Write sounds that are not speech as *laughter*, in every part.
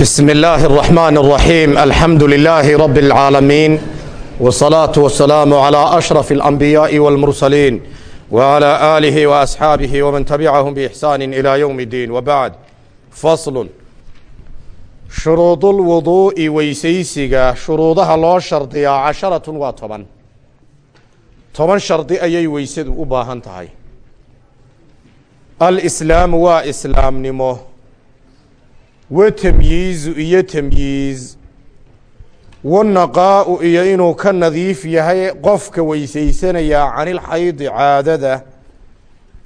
بسم الله الرحمن الرحيم الحمد لله رب العالمين والصلاة والسلام على أشرف الأنبياء والمرسلين وعلى آله وأصحابه ومن تبعهم بإحسان إلى يوم الدين وبعد فصل شروط الوضوء ويسيسiga shuruudaha loo shardiyaa casharatun waa toban toban shardi ayay weysadu u baahan tahay alslaamu waa islaamnimo wa tamyiizu iyo tamyiiz wanaqaa'u iyo inuu ka nadiif yahay qofka weysaysanayaa canilxaydi caadada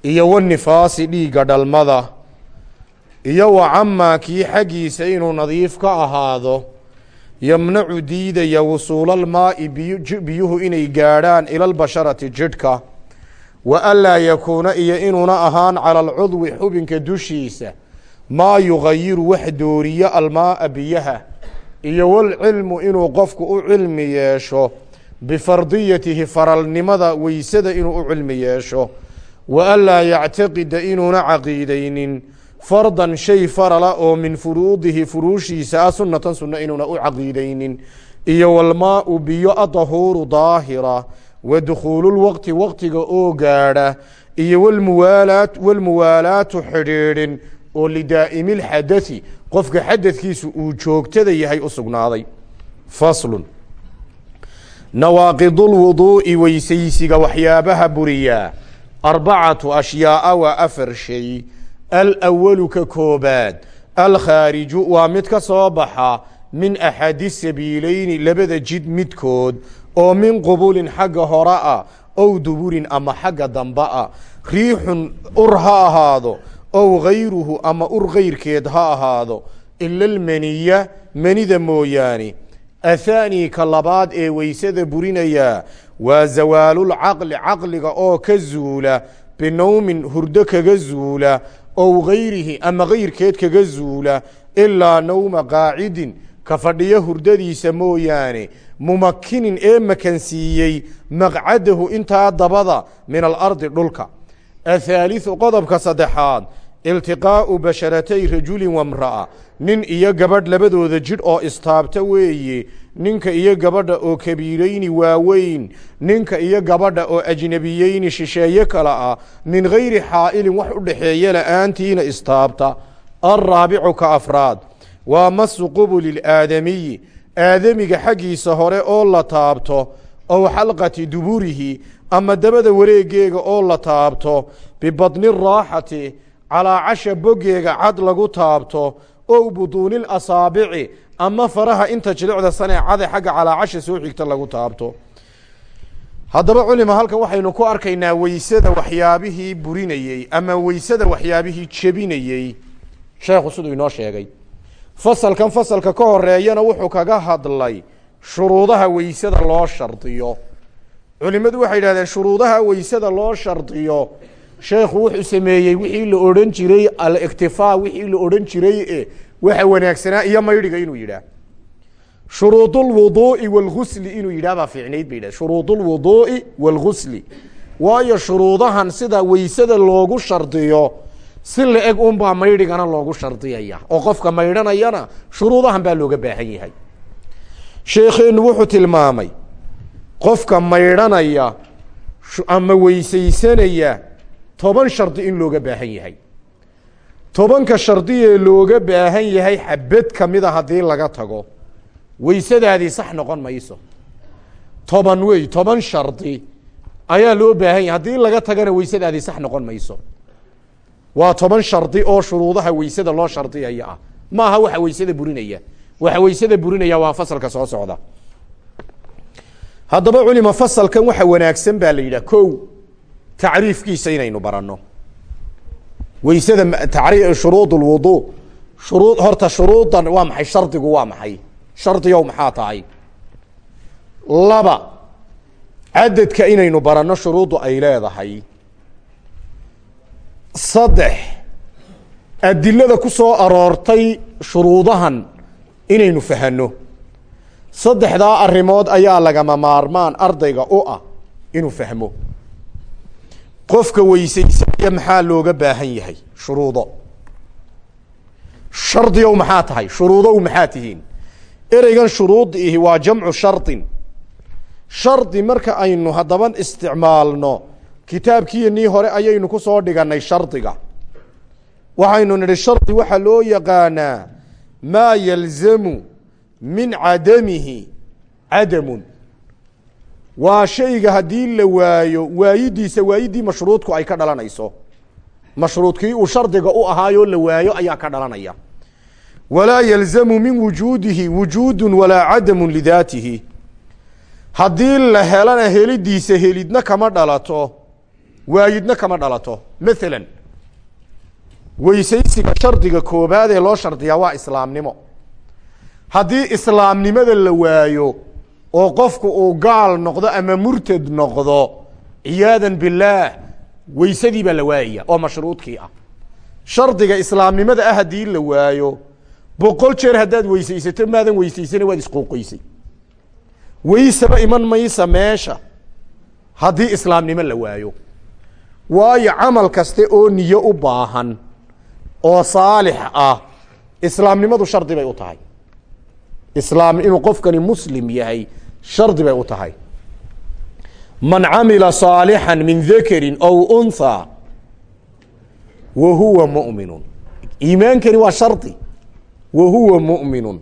iyo wanifaasi dhiigga dhalmada iyo wa camaa kii xaggiisa inuu nadiif ka ahaado yamnacu diidaya wusuulalmaa'i biyuhu inay gaadhaan ilalbasharati jidhka. Wa anlaa yakuuna iyo inuuna ahaan cala alcudwi xubinka dushiisa maa yugayiru wax dooriyo almaaa biyaha iyo walcilmu inuu qofku u cilmi yeesho bifardiyatihi faralnimada weysada inuu u cilmi yeesho wa anlaa yactaqida inuuna caqiidaynin fardan shay farala oo min furuudihi furuushiisa ah sunatan sunno inuuna u caqiidaynin iyo walmaau biyo adahuuru daahira wa dukhuululwaqti waqtiga oo gaadha iyo walmuwaalaat walmuwaalaatu xidhiidhin oo lidaa'imi lxadai qofka xadadkiisu uu joogtada yahay u sugnaaday. Faslun. Nawaaqidulwuduu'i weysaysiga waxyaabaha buriyaa arbacatu ashyaaa waa afar shay. Alwalu ka koobaad. Alkhaariju waa mid ka soo baxa min axadi sabiileyni labada jid midkood oo min qubulin xagga hore ah ow duburin ama xagga dambe ah. Riixun ur ha ahaado ow gayruhu ama ur kayrkeed ha ahaado ila almaniya manida mooyaane. Athaani ka labaad ee weysada burinayaa waa zawaalulcaqli caqliga oo ka zuula binowmin hurdo kaga zuula ow gayrihi ama kayrkeed kaga zuula ilaa nowma qaacidin ka fadhiyo hurdadiisa mooyaane. Mumakinin ee makansiiyey maqcadahu intaa dabada min alardi dhulka. Athaaliثu qodobka saddexaad iltiqaa'u basharatay rajulin wamra'a nin iyo gabadh labadooda jidh oo istaabta weeye ninka iyo gabadha oo kabiirayni waaweyn. Ninka iyo gabadha oo ajnabiyeyni shisheeye kala ah min gayri xaa'ilin wax u dhexeeya la'aantiina istaabta. Alraabicu ka afraad. Waa masu qubuli aadamiyi aadamiga xaggiisa hore oo la taabto. Ow xalqati duburihi. Ama dabada wareegeega oo la taabto. Bibadni raaxati calaa casha bogeega cad lagu taabto ow buduunil asaabici ama faraha inta jilicda saneecade xagga calaacasha soo xigta lagu taabto. Haddaba culima halkan waxaynu ku arkaynaa weysada waxyaabihii burinayey ama weysada waxyaabihii jebinayey sheekhu siduu inoo sheegay. Fasalkan fasalka ka horeeyana wuxuu kaga hadlay shuruudaha weysada loo shardiyo. Culimadu waxay yidhahdeen shuruudaha weysada loo shardiyo sheekhu wuxuu sameeyey wixii la odhan jiray aliktifaa wixii la odhan jiray e waxa wanaagsanaa iyo maydhiga inuu yidhaah. Shuruudulwuduu'i walgusli inuu yidhah baa fiicnayd ba yidhah shuruudulwuduu'i walgusli waayo shuruudahan sida weysada loogu shardiyo si la eg unbaa maydhigana loogu shardiyaya. Oo qofka maydhanayana shuruudahan baa looga baahan yahay. Sheekheenu wuxuu tilmaamay qofka maydhanaya ama weysaysanaya toban shardi in looga baahan yahay. Tobanka shardiyee looga baahan yahay xabad kamida haddii laga tago weysadaadii sax noqon mayso. Toban wey toban shardi ayaa loo baahan yahay. Haddii laga tagana weysadaadii sax noqon mayso. Waa toban shardi oo shuruudaha weysada loo shardiyaya ah. Maaha waxa weysada burinaya. Waxa weysada burinaya waa fasalka soo socda. Haddaba culima fasalkan waxa wanaagsan baa la yidhah ko tacriifkiisa inaynu baranno. Weysada shuruud lwudu shuruud horta shuruudan waa maxay? Shardigu waa maxay? Shardigow maxaa tahay? Laba cadadka inaynu baranno shuruuddu ay leedahay. Saddex adilada ku soo aroortay shuruudahan inaynu fahanno. Saddexdaa arrimood ayaa lagama maarmaan ardayga u ah inuu fahmo qofka weysaysanaya maxaa looga baahan yahay? Shuruudo. Shardigow maxaa tahay? Shuruudow maxaa tihiin? Ereygan shuruudiihi waa jamcu shardin shardi marka aynu haddaba isticmaalno kitaabkiinii hore ayaynu ku soo dhigannay shardiga. Waxaynu nidhi shardi waxaa loo yaqaanaa maa yalzamu min cadamihi cadamun waa shayga haddii la waayo waayidiisa waayiddii mashruudku ay ka dhalanayso. Mashruudkii uu shardiga u ahaayoo la waayo ayaa ka dhalanaya. Walaa yalzamu min wujuudihi wujuudu walaa cadamu lidaatihi. Haddii la helana helidiisa helidna kama dhalato waayidna kama dhalato. Maalan weysaysiga shardiga koobaad ee loo shardiyaa waa islaamnimo. Haddii islaamnimada la waayo oo qofku uu gaal noqdo ama murtad noqdo ciyaadan billaah weysadii baa la waayaya oo mashruudkii ah. Shardiga islaamnimada ah haddii la waayo boqol jeer haddaad weysaysato maadan weysaysana waad isquuqaysay. Weysaba iman maysa meesha haddii islaamnimo la waayo. Waayo camal kaste oo niyo u baahan oo saalix ah islaamnimadu shardi bay u tahay. Islaam inuu qofkani muslim yahay shardi bay u tahay. Man camila saalixan min dakarin ow unthaa wa huwa muminun. Iimaankani waa shardi. Wa huwa muminun.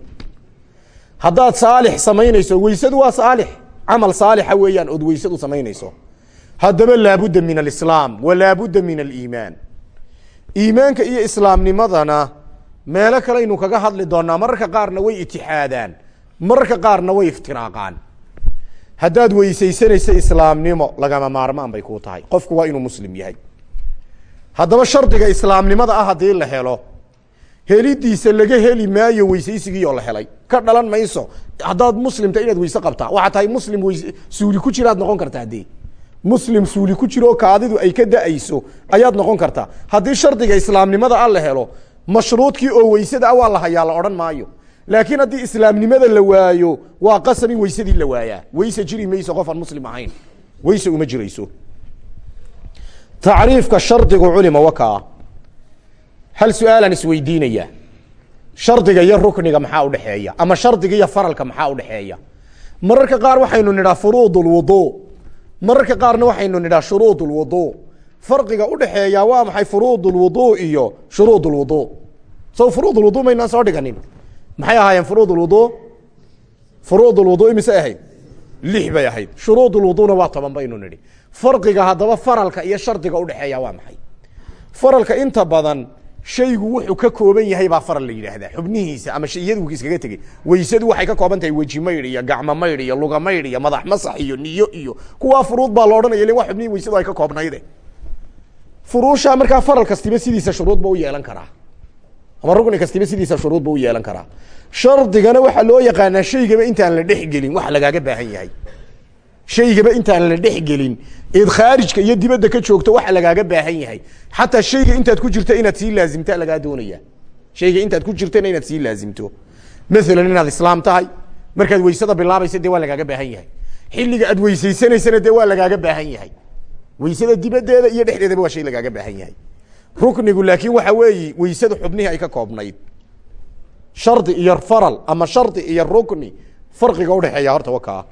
Haddaad saalix samaynayso weysadu waa saalix. Camal saalixa weeyaan ood weysadu samaynayso. Haddaba laabudda min alislaam wa laabudda min aliimaan. Iimaanka iyo islaamnimadana meelo kalaynu kaga hadli doonaa mararka qaarna way itixaadaan. Mararka qaarna way iftiraaqaan haddaad weysaysanayso islaamnimo lagama maarmaan bay kuu tahay. Qofku waa inuu muslim yahay. Haddaba shardiga islaamnimada ah haddii la helo helidiisa laga heli maayo weysaysigii oo la helay. Ka dhalan mayso. Haddaad muslimta inaad weyse qabtaa. Waxaa tahay muslim weys suuli ku jiraad noqon kartaa dee muslim suuli ku jiro kaadidu ay ka da'ayso ayaad noqon kartaa. Haddii shardiga islaamnimada ah la helo mashruudkii oo weysada ah waa la hayaa la odhan maayo laakiin haddii islaamnimada la waayo waa qasab in weysadii la waayaa. Weyse jiri mayso qof aan muslim ahayn. Weyse uma jirayso. Tacriifka shardigu culima wakaa hal su'aalaan isweydiinaya? Shardiga iyo rukniga maxaa udhexeeya ama shardiga iyo faralka maxaa udhexeeya mararka qaar waxaynu nidhaa furuud mararka qaarna waxaynu nidhaa shuruud lwudu farqiga udhexeeya waa maxay furuud iyo shuruud so furuud maynaan soo dhiganin maxay ahaayeen furuud lwudu furuud lwudu imise ahayd lix bay ahayd. Shuruud lwuduna waa toban baynu nidhi. Farqiga haddaba faralka iyo shardiga udhexeeya waa maxay? Faralka inta badan shaygu wuxuu ka kooban yahay baa faral la yidhaahdaa. Xubnihiisa ama iyadu iskaga tegey. Weysadu waxay ka kooban tahay weji maydh iyo gacmo maydh iyo luga maydh iyo madax masax iyo niyo iyo kuwaa furuud baa la odhanaya le waa xubnihii weysadu ay ka koobnayde furuusha markaa faral kastiba sidiisa shuruud ba u yeelan karaa ama rugni kastiba sidiisa shuruud ba u yeelan karaa. Shardigana waxaa loo yaqaanaa shaygaba intaan la dhexgelin wax lagaaga baahan yahay. Shaygaba intaan la dhexgelin eed khaarijka iyo dibadda ka joogto waxa lagaaga baahan yahay. Xataa shayga intaad ku jirta inaad sii laazimta lagaa doonaya shayga intaad ku jirtana inaad sii laazimto. Maalan inaad islaam tahay markaad weysada bilaabaysa dee waa lagaaga baahan yahay. Xilliga aad weysaysanaysana dee waa lagaaga baahan yahay. Weysada dibaddeeda iyo dhexdeedaba waa shay lagaaga baahan yahay ruknigu laakiin waxa weeye weysada xubnihii ay ka koobnayd. Shardi iyo faral ama shardi iyo rukni farqiga udhexeeya horta wakaa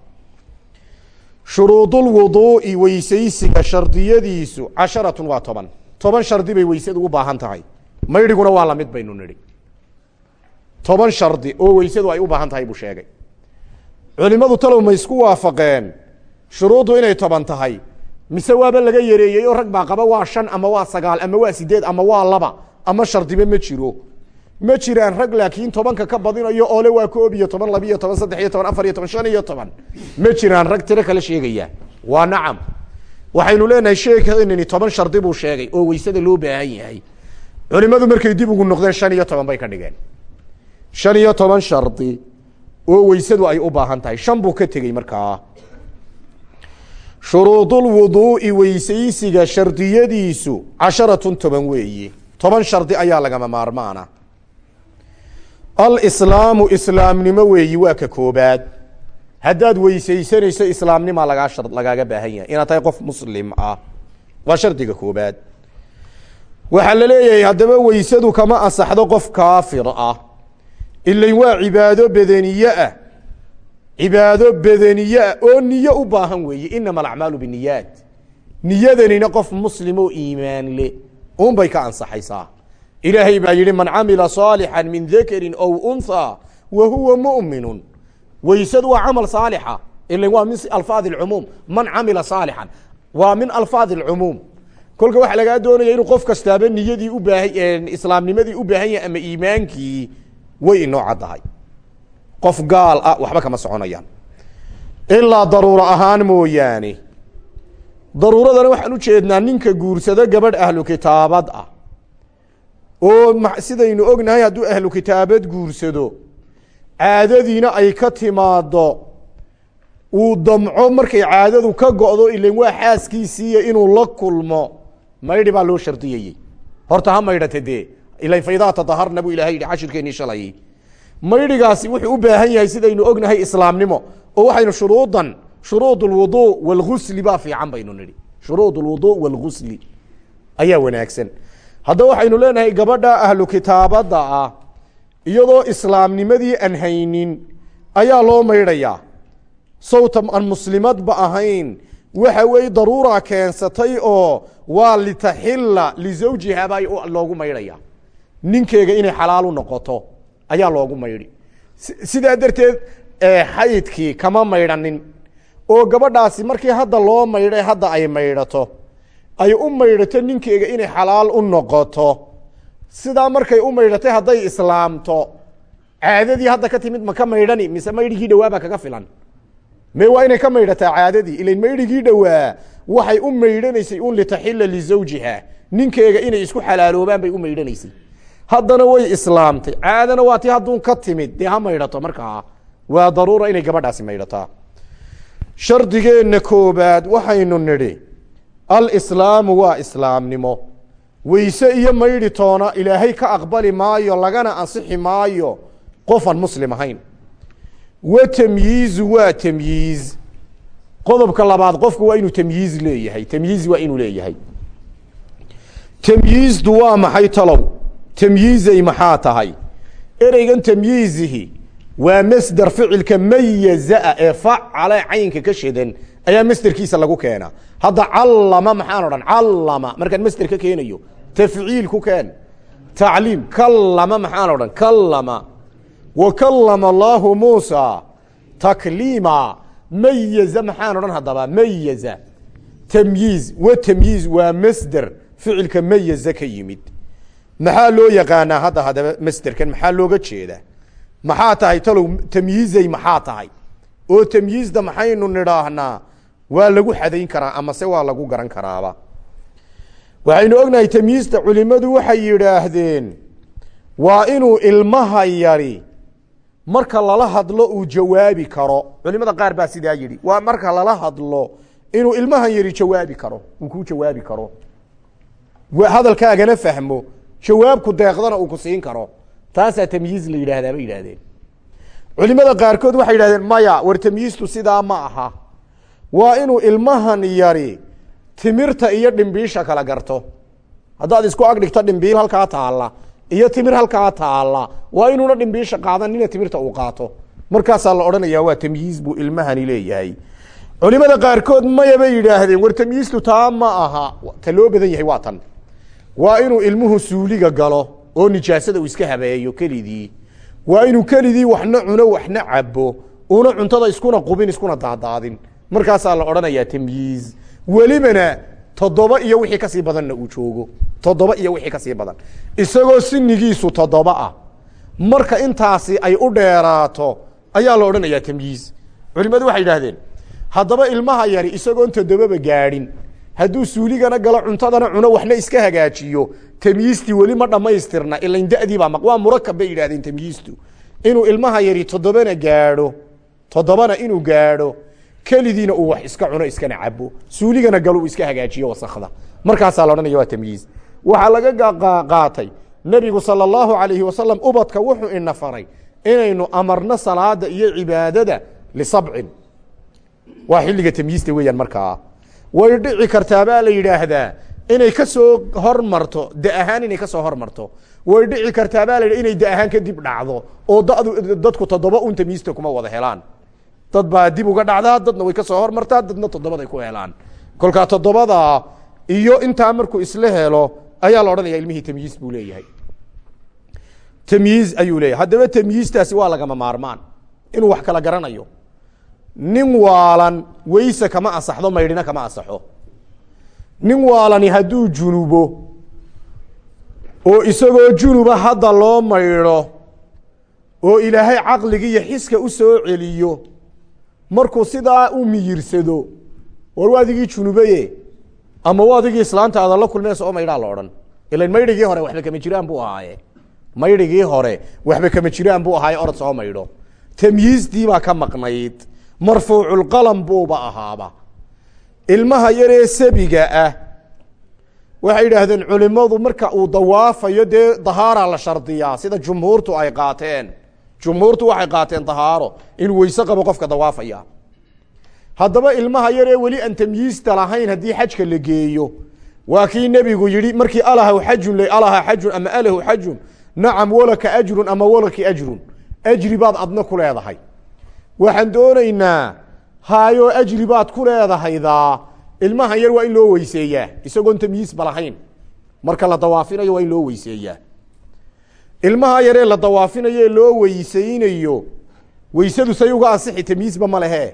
shuruudulwuduu'i weysaysiga shardiyadiisu casharatun waa toban. Toban shardi bay weysadu u baahan tahay. Maydhiguna waa la mid baynu nidhi. Toban shardi oo weysadu ay u baahan tahay buu sheegay. Culimadu talow ma isku waafaqeen. Shuruuddu inay toban tahay mise waaba laga yareeyey oo rag baa qaba waa shan ama waa sagaal ama waa sideed ama waa laba ama shardiba ma jiro. Ma jiraan rag laakiin tobanka ka badinayo oole waa koob iyo toban labiiyo toban saddex iyo toban afar iyo toban shan iyo toban. Ma jiraan rag tiro kale sheegaya. Waa nacam. Waxaynu leenahay sheekanini toban shardi buu sheegay oo weysada loo baahan yahay. Culimadu markay dib ugu noqdeen shan iyo toban bay ka dhigeen. Shan iyo toban shardi oo weysadu ay u baahan tahay. Shan buu ka tegey markaa shuruudulwuduu'i weysaysiga shardiyadiisu casharatun toban weeye toban shardi ayaa lagama maarmaana. Alislaamu islaamnimo weeyi waa ka koobaad. Haddaad weysaysanayso islaamnimaa lagaa shar lagaaga baahan yahay. Inaad tahay qof muslim ah waa shardiga koobaad. Waxaa la leeyahay haddaba weysadu kama ansaxdo qof kaafir ah. Ilayn waa cibaado bedeniye ah cibaado bedeniyaa oo niyo u baahan weeye. Inama alacmaalu biniyaat niyadanina qof muslim oo iimaan le. Unbay ka ansaxaysaa. Ilaahay baa yidhi man camila saalixa min dakarin ow unthaa wa huwa muminun. Weysadu waa camal saalixa. Ilan waa min alfaad alcumuum man camila saalixan waa min alfaad alcumuum kolka waxaa lagaa doonaya inuu qof kastaaba niyadii ubaaha islaamnimadii u baahan yahay ama iimaankii way inoo caddahay qof gaal ah waxba kama soconayaan. Ilaa daruuro ahaan mooyaane. Daruuradana waxaan ujeednaa ninka guursado gabadh ahlu kitaabad ah. Oo sidaynu ognahay hadduu ahlu kitaabad guursado caadadiina ay ka timaado uu damco markay caadadu ka go'do ilan waa xaaskiisiiya inuu la kulmo maydhi baa loo shardiyayey horta ha maydhata dee ilan faydaa tadaharna buu ilahay yidhi cashirkeennii shalay maydhigaasi wuxuu u baahan yahay sidaynu ognahay islaamnimo oo waxaynu shuruudan shuruud lwudu walgusli baa fiican baynu nidhi. Shuruud lwudu walgusli ayaa wanaagsan. Haddaba waxaynu leenahay gabadha ahlu kitaabadda ah iyadoo islaamnimadii aan haynin ayaa loo maydhayaa. Sawta aan muslimadba ahayn waxa weeye daruura keensatay oo waa litaxila lizawjiha baa loogu maydhaya ninkeega inay xalaalu noqoto ayaa loogu maydhi sidaa darteed xaydkii kama maydhanin oo gabadhaasi markii hadda loo maydhay hadda ay maydhato ay u maydhato ninkeega inay xalaal u noqoto. Sidaa markay u maydhatay hadday islaamto caadadii hadda ka timid ma ka maydhani mise maydhigii dhawaabaa kaga filan. Me waa inay ka maydhataa caadadii? Ilan maydhigii dhowaa waxay u maydhanaysay un litaxila lizawjiha ninkeega inay isku xalaaloobaan bay u maydhanaysay haddana way islaamtay. Caadana waa tii hadduun ka timid. Dee ha maydhato markaa waa daruura inay gabadhaasi maydhataa. Shardigeenna koobaad waxaynu nidhi alislaamu waa islaamnimo. Weyse iyo maydhi toona ilaahay ka aqbali maayo lagana ansixi maayo qofaan muslim ahayn. Wa tamyiizu waa tamyiiz. Qodobka labaad qofku waa inuu tamyiiz leeyahay. Tamyiiz waa inuu leeyahay. Tamyiizdu waa maxay talow tamyiizay maxaa tahay? Ereygan tamyiizihi waa masder ficilka mayazaa ee facale caynka ka shidan ayaa masderkiisa lagu keena. Hadda callama maxaan odhan callama markaan masder ka keenayo tafciil ku keen. Tacliim kallama maxaan odhan kallama. Wa kallama allaahu muusa takliima mayaza maxaan odhan haddaba mayaza tamyiiz wa tamyiiz waa masder ficilka mayaza ka yimid maxaa loo yaqaanaa hadda haddaba masderkan maxaa looga jeedaa? Maxaa tahay? Talow tamyiizay maxaa tahay? Oo tamyiizda maxaynu nidhaahnaa? Waa lagu xadayn karaa amase waa lagu garan karaaba. Waxaynu ognahay tamyiizta culimadu waxay yidhaahdeen waa inuu ilmaha yari marka lala hadlo uu jawaabi karo. Culimada qaar baa sidaa yidhi waa marka lala hadlo inuu ilmahan yari jawaabi karo uu ku jawaabi karo. Hadalkaagana fahmo jawaabku deeqdana uu ku siin karo. Taasaa tamyiiz la yidhaahdaa bay yidhahdeen culimada qaarkood waxay yidhahdeen maya war tamyiiztu sidaa ma aha. Waa inuu ilmahan yari timirta iyo dhimbiisha kala garto. Haddaad isku agdhigto dhimbiil halkaa taalla iyo timir halkaa taalla waa inuuna dhimbiisha qaadan nina timirta uu qaato. Markaasaa la odhanaya waa tamyiiz buu ilmahani leeyahay. Culimada qaarkood maya bay yidhaahdeen war tamyiiztu taa ma aha. Ta loo badan yahay waa tan waa inuu ilmuhu suuliga galo oo nijaasada uu iska habeeyo kelidii. Waa inuu kelidii waxna cuno waxna cabo una cuntada iskuna qubin iskuna daadaadin. Markaasaa la odhanayaa tamyiiz. Welibana toddoba iyo wixii ka sii badanna uu joogo. Toddoba iyo wixii ka sii badan. Isagoo sinigiisu toddoba ah. Marka intaasi ay u dheeraato ayaa la odhanayaa tamyiiz. Culimadu waxay yidhahdeen haddaba ilmaha yari isagoon toddobaba gaadhin hadduu suuligana galo cuntadana cuno waxna iska hagaajiyo tamyiistii weli ma dhammaystirna ilan dadiibaa waa murakab bay yidhahdeen tamyiistu. Inuu ilmaha yari toddobana gaadho toddobana inuu gaadho kelidiina uu wax iska cuno iskana cabo suuligana galo iska hagaajiyo wasakda markaasaa la odhanaya waa tamyiiz. Waxaa laga qaatay nebigu sala allahu alayhi wasalam ubadka wuxuu ina faray inaynu amarno salaada iyo cibaadada lisabcin. Waa xilliga tamyiista weeyaan markaa way dhici kartaa baa la yidhaahdaa inay ka hormarto da ahaan inay ka hormarto. Way dhici kartaa baa la yidhi inay da ahaan kadib dhacdo oo dadu dadku toddoba un tamiista kuma wada helaan. Dad baa dib uga dhacdaa dadna way ka hormartaa dadna toddobaday ku helaan. Kolkaa toddobada iyo intaa markuu isla helo ayaa la odhanaya ilmihii tamyiis buu leeyahay. Tamyiiz ayuu leeyahay. Haddaba tamyiistaasi waa lagama maarmaan. Inuu wax kala garanayo nin waalan weyse kama asaxdo maydhina kama asaxo nin waalani hadduu junubo oo isagoo junuba hadda loo maydho oo ilaahay caqligii iyo xiska u soo celiyo markuu sidaa u miyirsado war waa adigii junubaye ama waa adigii islaanta aada la kulmeysa oo maydhaa la odhan? Ilan maydhigii hore waxba kama jiraan buu ahaaye. Maydhigii hore waxba kama jiraan buu ahaaye orod soo maydho. Tamyiistii baa ka maqnayd marfuuculqalam buuba ahaaba. Ilmaha yaree sabiga ah. Waxay yidhaahdeen culimadu marka uu dawaafayo dee dahaara la shardiyaa sida jumhuurtu ay qaateen. Jumhuurtu waxay qaateen dahaaro inuu weyse qabo qofka dawaafaya. Haddaba ilmaha yaree weli aan tamyiista lahayn haddii xajka la geeyo waa kii nebigu yihi markii alahu xajun alaha xajun ama alahu xajun nacam walaka ajrun ama walaki ajrun. Ajri baad adna ku leedahay waxaan doonaynaa haayoo ajri baad ku leedahaydaa ilmaha yar waa in loo weyseeyaa. Isagoon tamyiisba lahayn. Marka la dawaafinayo waa in loo weyseeyaa. Ilmaha yaree la dawaafinayo ee loo weyseynayo weysadu say uga ansixi tamyiisba ma lehe.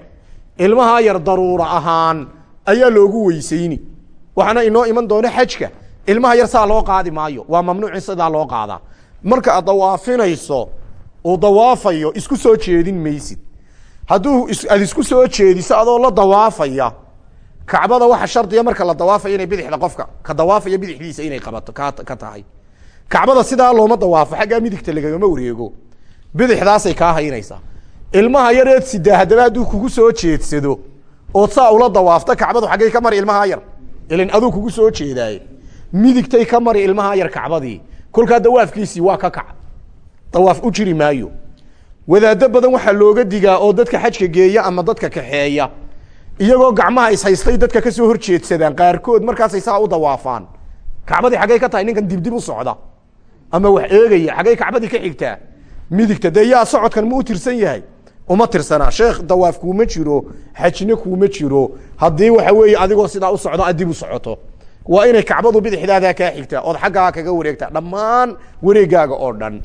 Ilmaha yar daruura ahaan ayaa loogu weyseyni waxaana inoo iman doono xajka. Ilmaha yar saa loo qaadi maayo. Waa mamnuuc in sidaa loo qaadaa. Marka aad dawaafinayso uu dawaafayo isku soo jeedin maysid hadduu aad isku soo jeediso adoo la dawaafaya kacbada waxa shardiya marka la dawaafaya inay bidixda qofka ka dawaafaya bidixdiisa inay qabato ka tahay. Kacbada sidaa looma dawaafo xaggaa midigta lagagama wareego. Bidixdaasay kaa haynaysaa. Ilmaha yareed sidaa haddaba hadduu kugu soo jeedsado ood saa ula dawaafta kacbadu xaggay ka mari ilmaha yar. Ilin aduu kugu soo jeedaaye. Midigtay ka mari ilmaha yar kacbadii. Kolkaa dawaafkiisii waa ka kac. Dawaaf u jiri maayo wadaado badan waxaa looga digaa oo dadka xajka geeya ama dadka kaxeeya. Iyagoo gacmaha ishaystay dadka ka soo horjeedsadaan qaarkood markaasay saa u dawaafaan. Kacbadii xaggay ka tahay ninkan dibdib u socda. Ama wax eegaya xaggay kacbadii ka xigtaa. Midigta dee yaa socodkan ma u tirsan yahay? Uma tirsanaa sheekh dawaaf kuuma jiro xajna kuuma jiro. Haddii waxa weeye adigoo sidaa u socdo aad dib u socoto. Waa inay kacbadu bidixdaadaa kaa xigtaa ood xaggaa kaga wareegtaa. Dhammaan wareegaaga oo dhan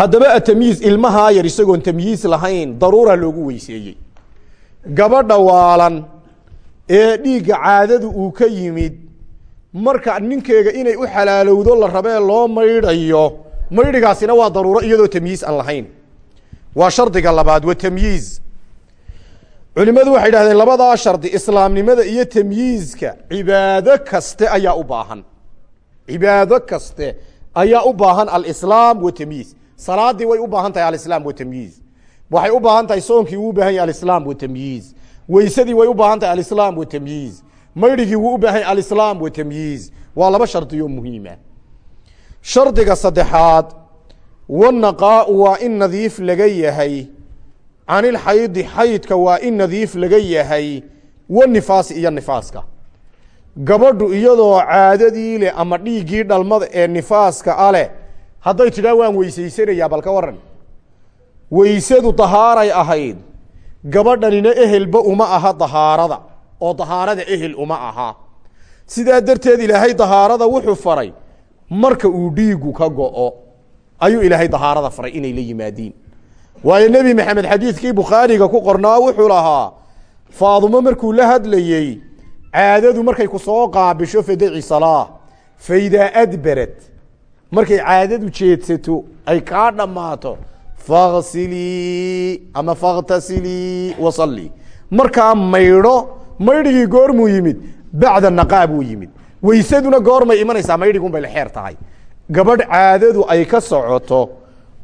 haddaba atamyiis ilmahaa yar isagoon tamyiis lahayn daruura loogu weyseeyey. Gabadha waalan ee dhiigga caadadu uu ka yimid marka ninkeega inay u xalaalowdo la rabee loo maydhayo maydhigaasina waa daruuro iyadoo tamyiis aan lahayn. Waa shardiga labaad wa tamyiiz culimadu waxay idhahdeen labadaa shardi islaamnimada iyo tamyiizka cibaado kaste ayaa u baahan. Cibaado kaste ayaa u baahan alislaam wa tamyiiz salaadii way u baahan tahay alislaam wa tamyiiz. Waxay u baahan tahay soonkii wuu u baahan yahay alislaam wa tamyiiz. Weysadii way u baahan tahay alislaam wa tamyiiz. Maydhigii wuu u baahan yahay alislaam wa tamyiiz. Waa laba shardiyo muhiima shardiga saddexaad wanaqaau waa in nadiif laga yahay. Canilxaydi xaydka waa in nadiif laga yahay. Wanifaasi iyo nifaaska. Gabadhu iyadoo caadadii leh ama dhiiggii dhalmada ee nifaaska a leh hadday tidhaa waan weysaysanayaa bal ka waran weysadu dahaaray ahayd. Gabadhanina ehelba uma aha dahaarada oo dahaarada ehel uma aha. Sidaa darteed ilaahay dahaarada wuxuu faray marka uu dhiigu ka go'o ayuu ilaahay dahaarada faray inay la yimaadiin waayo nebi maxamed xadiidkii bukhaariga ku qornaa wuxuu lahaa faadumo markuu la hadlayey caadadu markay ku soo qaabisho fadaci salaa faidaa adbarad markay caadadu jeedsato ay kaa dhammaato faksilii ama fakhtasilii wasalli markaa maydho maydhigii goormuu yimid bacda naqaa buu yimid. Weysaduna goormay imanaysaa maydhigun bay la xeer tahay. Gabadh caadadu ay ka socoto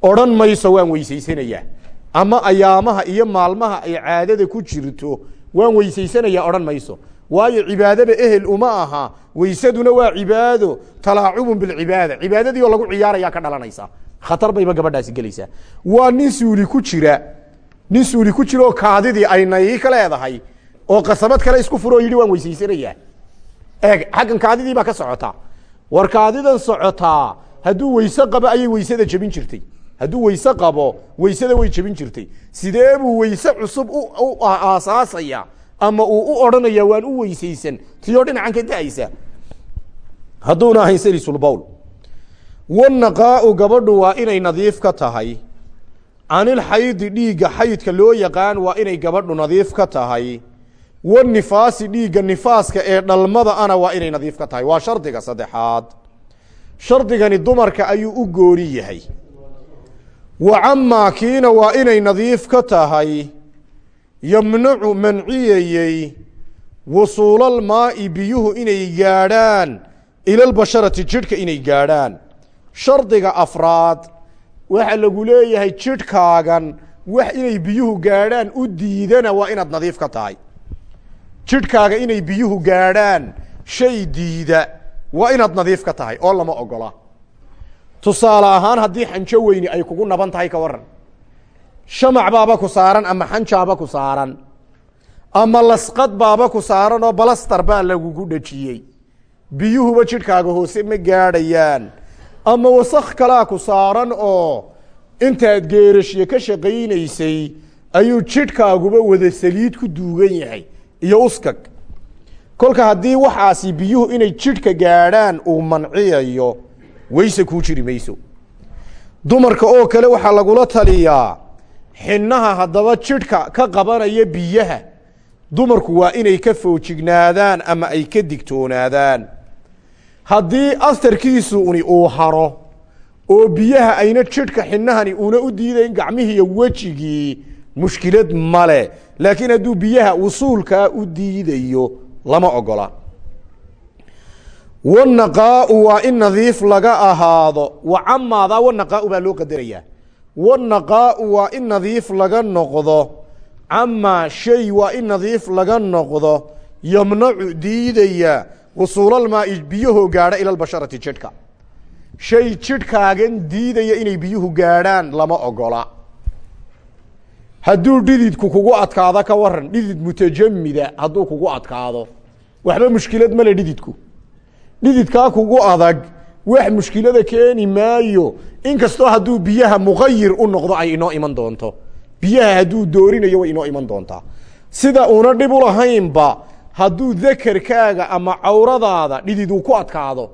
odhan mayso waan weysaysanayaa. Ama ayaamaha iyo maalmaha ay caadada ku jirto waan weysaysanayaa odhan mayso waayo cibaadaba ehel uma aha. Weysaduna waa cibaado. Talaacubun bilcibaada cibaadadii oo lagu ciyaarayaa ka dhalanaysa. Khatar bayba gabadhaasi gelaysaa. Waa nin suuli ku jira. Nin suuli ku jira oo kaadidii ay nayi ka leedahay oo qasabad kale isku furoo yidhi waan weysaysanayaa. Eeg xaggan kaadidii baa ka socotaa war kaadidan socotaa hadduu weyse qabo ayay weysada jebin jirtay. Hadduu weyse qabo weysada way jebin jirtay. Sidee buu weyse cusub u aasaasaya ama uu u odhanaya waan u weysaysan. Tiyoo dhinacan ka da'aysa. Hadduuna ahayn salisulbowl wanaqaau gabadhu waa inay nadiif ka tahay. Canilxaydi dhiigga xaydka loo yaqaan waa inay gabadhu nadiif ka tahay. Wanifaasi dhiigga nifaaska ee dhalmada ana waa inay nadiif ka tahay. Waa shardiga saddexaad. Shardigani dumarka ayuu u goori yahay. Wa camaa kiina waa inay nadiif ka tahay yamnacu manciyayey wusuulal maa'i biyuhu inay gaadhaan ilalbasharati jidhka inay gaadhaan. Shardiga afraad waxa lagu leeyahay jidhkaagan wax inay biyuhu gaadhaan u diidana waa inaad nadiif ka tahay. Jidhkaaga inay biyuhu gaadhaan shay diida waa inaad nadiif ka tahay oo lama ogola. Tusaale ahaan haddii xanjo weyni ay kugu naban tahay ka waran shamac baaba ku saaran ama xanjaaba ku saaran ama lasqad baaba ku saaran oo balastar baa lagugu dhejiyey biyuhuba jidhkaaga hoose ma gaadhayaan ama wasakh kalaa ku saaran oo intaad geerashye ka shaqaynaysay ayuu jidhkaaguba wada saliid ku duugan yahay iyo uskag. Kolka haddii waxaasi biyuhu inay jidhka gaadhaan uu manciyayo weyse kuu jiri mayso. Dumarka oo kale waxaa lagula taliyaa xinnaha haddaba jidhka ka qabanaya biyaha. Dumarku waa inay ka foojignaadaan ama ay ka digtoonaadaan. Haddii astarkiisu uni uu haro oo biyaha ayna jidhka xinnahani una u diidayn gacmihiiyo wejigii mushkilad male laakiin hadduu biyaha wusuulkaa u diidayo lama ogola. Wanaqaau waa in nadiif laga ahaado. Wa camaadaa wanaqaau baa loo qadarayaa wanaqaau waa in nadiif laga noqdo camaa shay waa in nadiif laga noqdo yamnacu diidaya wusuulalmaai biyahoo gaadha ila lbasharati jidhka shay jidhkaagan diidaya inay biyuhu gaadhaan lama ogola hadduu dhididku kugu adkaado ka waran dhidid mutajamida hadduu kugu adkaado waxba mushkilad male dhididku dhididkaa kugu adag wax mushkilada keeni maayo. Inkastoo hadduu biyaha muqayir u noqdo ay inoo iman doonto. Biyaha hadduu doorinayo way inoo iman doontaa. Sida uuna dhib ulahaynba hadduu dakerkaaga ama cawradaada dhidid uu ku adkaado